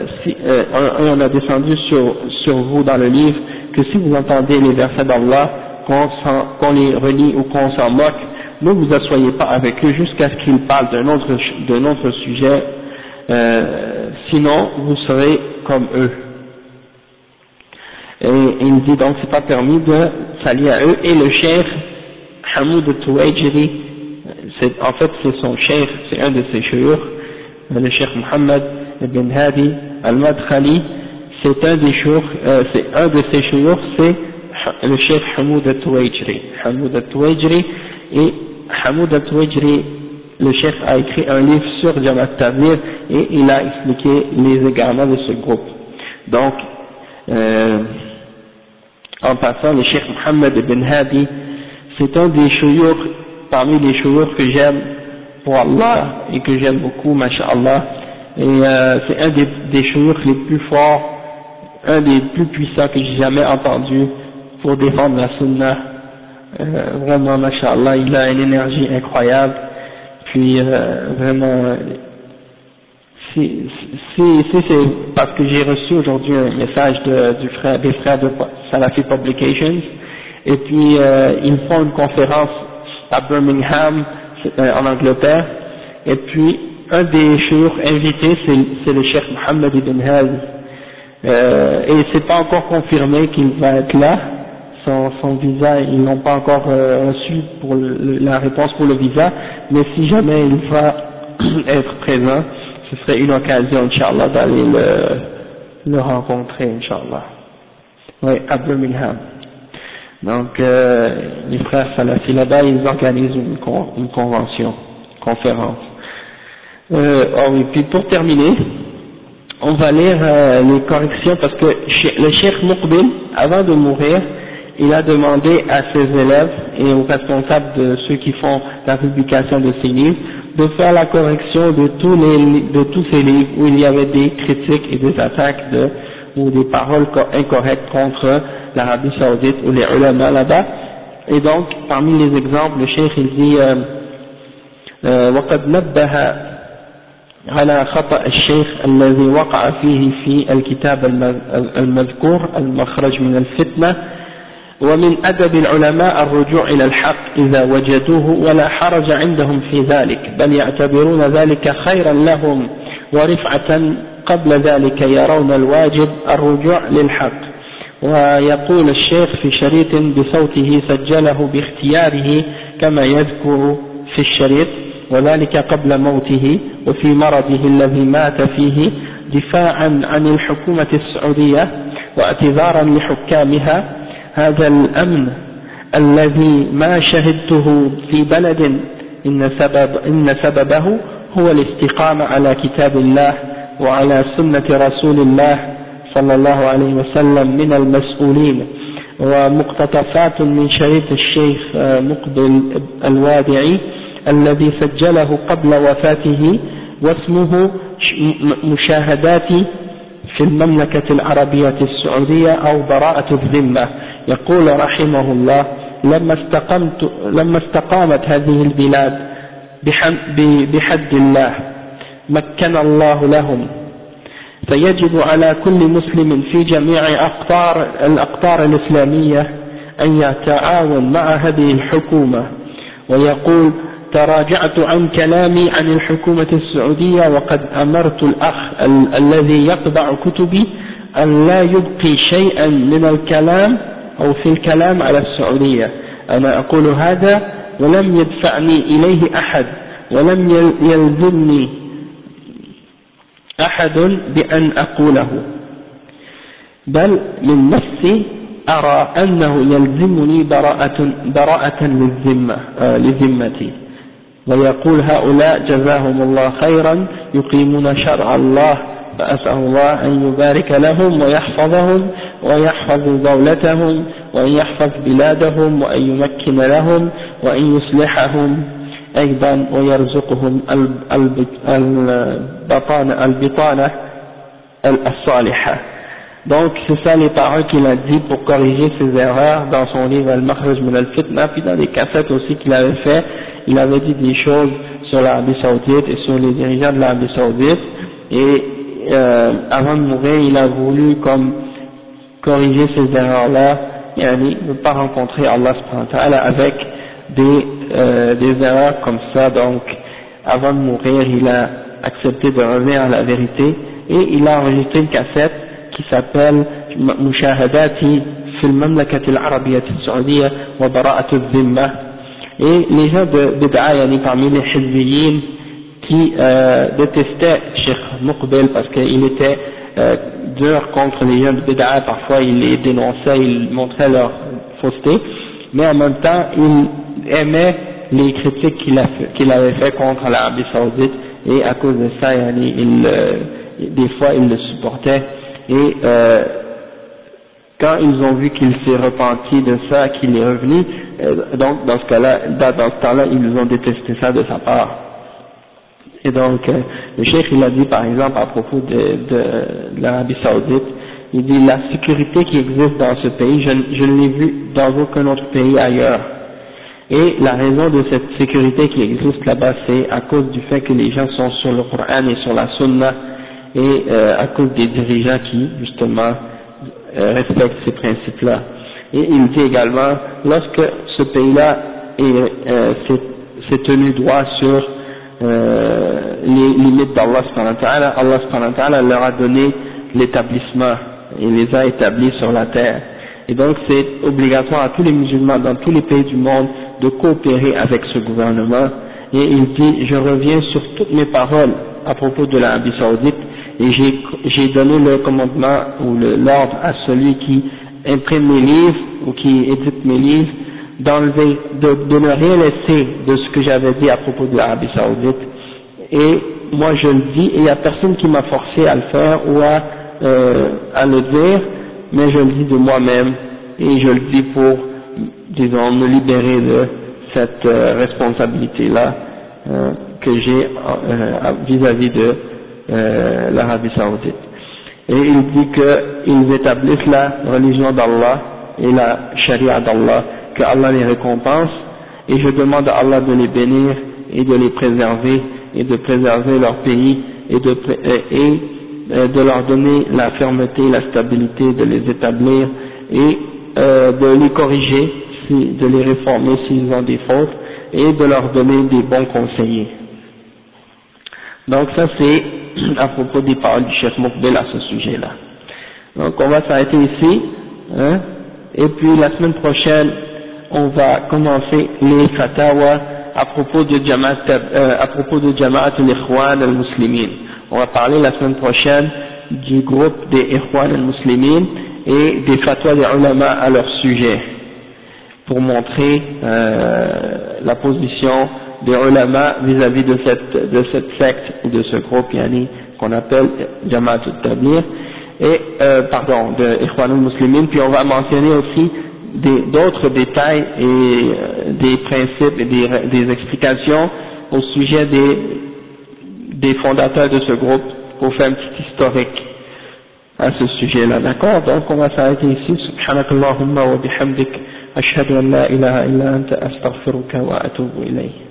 euh, on, a descendu sur, vous dans le livre, que si vous entendez les versets d'Allah, qu'on les relie ou qu'on s'en moque, ne vous assoyez pas avec eux jusqu'à ce qu'ils parlent d'un autre, sujet, euh, sinon vous serez comme eux. Et, il dit donc c'est pas permis de s'allier à eux, et le cheikh Hamoud Touajiri, en fait c'est son cheikh, c'est un de ses chouyours, le cheikh Muhammad ibn Hadi al-Madkhali, c'est un des euh, c'est un de jours, c'est le chef Hamoud al-Tuwajri. Hamoud al-Tuwajri, et Hamoud le chef a écrit un livre sur Jamaat Tabir et il a expliqué les égarements de ce groupe. Donc, euh, en passant, le chef Mohammed ibn Hadi, c'est un des chouyours, parmi les chouyours que j'aime pour Allah et que j'aime beaucoup, masha'Allah. Et euh, c'est un des, des les plus forts, un des plus puissants que j'ai jamais entendu pour défendre la sunna. Euh, vraiment, masha'Allah, il a une énergie incroyable. Puis euh, vraiment, c'est parce que j'ai reçu aujourd'hui un message de, du frère, des frères de Salafi Publications, et puis euh, ils font une conférence à Birmingham, euh, en Angleterre, et puis un des jours invités, c'est le chef Mohammed ibn Haz, euh, et c'est pas encore confirmé qu'il va être là, son, son visa, ils n'ont pas encore euh, reçu pour la réponse pour le visa, mais si jamais il va être présent, ce serait une occasion, Inch'Allah, d'aller le, le rencontrer, Inch'Allah. Oui, à Birmingham. Donc, euh, les frères Salafi là-bas, ils organisent une, une convention, conférence. Euh, oh oui, puis pour terminer, on va lire euh, les corrections parce que le Cheikh Moukbil, avant de mourir, il a demandé à ses élèves et aux responsables de ceux qui font la publication de ces livres de faire la correction de tous, les, de tous ces livres où il y avait des critiques et des attaques de, ou des paroles incorrectes contre l'Arabie Saoudite ou les ulama là-bas. Et donc, parmi les exemples, le cheikh il dit وقد نبه على خطأ الشيخ الذي وقع فيه في الكتاب المذكور المخرج من الفتنة ومن أدب العلماء الرجوع إلى الحق إذا وجدوه ولا حرج عندهم في ذلك بل يعتبرون ذلك خيرا لهم ورفعة قبل ذلك يرون الواجب الرجوع للحق ويقول الشيخ في شريط بصوته سجله باختياره كما يذكر في الشريط وذلك قبل موته وفي مرضه الذي مات فيه دفاعا عن الحكومة السعودية واعتذارا لحكامها. هذا الأمن الذي ما شهدته في بلد إن, سبب إن سببه هو الاستقامة على كتاب الله وعلى سنة رسول الله صلى الله عليه وسلم من المسؤولين ومقتطفات من شريط الشيخ مقبل الوادعي الذي سجله قبل وفاته واسمه مشاهدات في المملكة العربية السعودية أو براءة الذمة. يقول رحمه الله لما استقمت لما استقامت هذه البلاد بحد الله مكن الله لهم فيجب على كل مسلم في جميع أقطار الأقطار الإسلامية أن يتعاون مع هذه الحكومة. ويقول تراجعت عن كلامي عن الحكومة السعودية وقد أمرت الأخ ال الذي يطبع كتبي أن لا يبقي شيئا من الكلام أو في الكلام على السعودية. أنا أقول هذا ولم يدفعني إليه أحد ولم يلزمني أحد بأن أقوله. بل من نفسي أرى أنه يلزمني براءة, براءة للذمة آه لذمتي. ويقول هؤلاء جزاهم الله خيرا يقيمون شرع الله فأسأل الله أن يبارك لهم ويحفظهم ويحفظ دولتهم وأن يحفظ بلادهم وأن يمكن لهم وأن يصلحهم. أيضا ويرزقهم البطانة, البطانة الصالحة Donc c'est ça les paroles qu'il a dit pour corriger ses erreurs dans son livre Al-Makhraj min al-Fitna, puis dans les cassettes aussi qu'il avait fait, il avait dit des choses sur l'Arabie Saoudite et sur les dirigeants de l'Arabie Saoudite, et euh, avant de mourir, il a voulu comme corriger ces erreurs-là, et ne pas rencontrer Allah avec des, euh, des erreurs comme ça, donc avant de mourir, il a accepté de revenir à la vérité, et il a enregistré une cassette qui s'appelle Mushahadati Mamlakat al-Arabiyyat al-Saoudiya wa Bara'at al-Zimma, et les gens de Bid'a, parmi les Hizbiyin, qui euh, détestaient Sheikh Muqbil parce qu'il était euh, dur contre les gens de Bid'a, parfois il les dénonçait, il montrait leur fausseté, mais en même temps il aimait les critiques qu'il avait fait contre l'Arabie Saoudite et à cause de ça il, euh, des fois il le supportait et euh, quand ils ont vu qu'il s'est repenti de ça, qu'il est revenu, euh, donc dans ce cas-là, dans ce temps-là, ils ont détesté ça de sa part. Et donc, euh, le cheikh il a dit par exemple à propos de, de, l'Arabie Saoudite, il dit la sécurité qui existe dans ce pays, je, je ne l'ai vue dans aucun autre pays ailleurs. Et la raison de cette sécurité qui existe là-bas, c'est à cause du fait que les gens sont sur le Coran et sur la Sunna, et euh, à cause des dirigeants qui, justement, euh, respectent ces principes-là. Et il dit également, lorsque ce pays-là euh, s'est tenu droit sur euh, les limites d'Allah Allah leur a donné l'établissement et les a établis sur la terre. Et donc c'est obligatoire à tous les musulmans dans tous les pays du monde de coopérer avec ce gouvernement. Et il dit, je reviens sur toutes mes paroles à propos de l'Arabie Saoudite et j'ai donné le commandement ou l'ordre à celui qui imprime mes livres ou qui édite mes livres d'enlever, de, ne rien laisser de ce que j'avais dit à propos de l'Arabie Saoudite. Et moi je le dis, et il n'y a personne qui m'a forcé à le faire ou à, euh, à le dire, mais je le dis de moi-même et je le dis pour, disons, me libérer de cette euh, responsabilité-là euh, que j'ai vis-à-vis de euh, l'Arabie Saoudite. Et il dit qu'ils établissent la religion d'Allah et la charia d'Allah, que Allah les récompense, et je demande à Allah de les bénir et de les préserver et de préserver leur pays et de, et euh, de leur donner la fermeté, la stabilité, de les établir et euh, de les corriger, de les réformer s'ils ont des fautes et de leur donner des bons conseillers. Donc ça c'est à propos des paroles du chef Moukbel à ce sujet-là. Donc on va s'arrêter ici, hein, et puis la semaine prochaine on va commencer les fatawa à propos de Jamaat, euh, à propos de Jamaat al-Ikhwan al-Muslimin. On va parler la semaine prochaine du groupe des Ikhwan al-Muslimin et des fatwas des ulama à leur sujet pour montrer euh, la position des ulama vis-à-vis de cette, de cette secte ou de ce groupe yani, qu'on appelle Jamaat al-Tablir et euh, pardon de Ikhwan al-Muslimin. Puis on va mentionner aussi d'autres détails et euh, des principes et des, explications au sujet des, des fondateurs de ce groupe pour faire un petit historique à ce sujet-là, d'accord Donc on va s'arrêter ici. Subhanakallahumma wa bihamdik. ashhadu an la ilaha illa anta astaghfiruka wa atubu ilayk.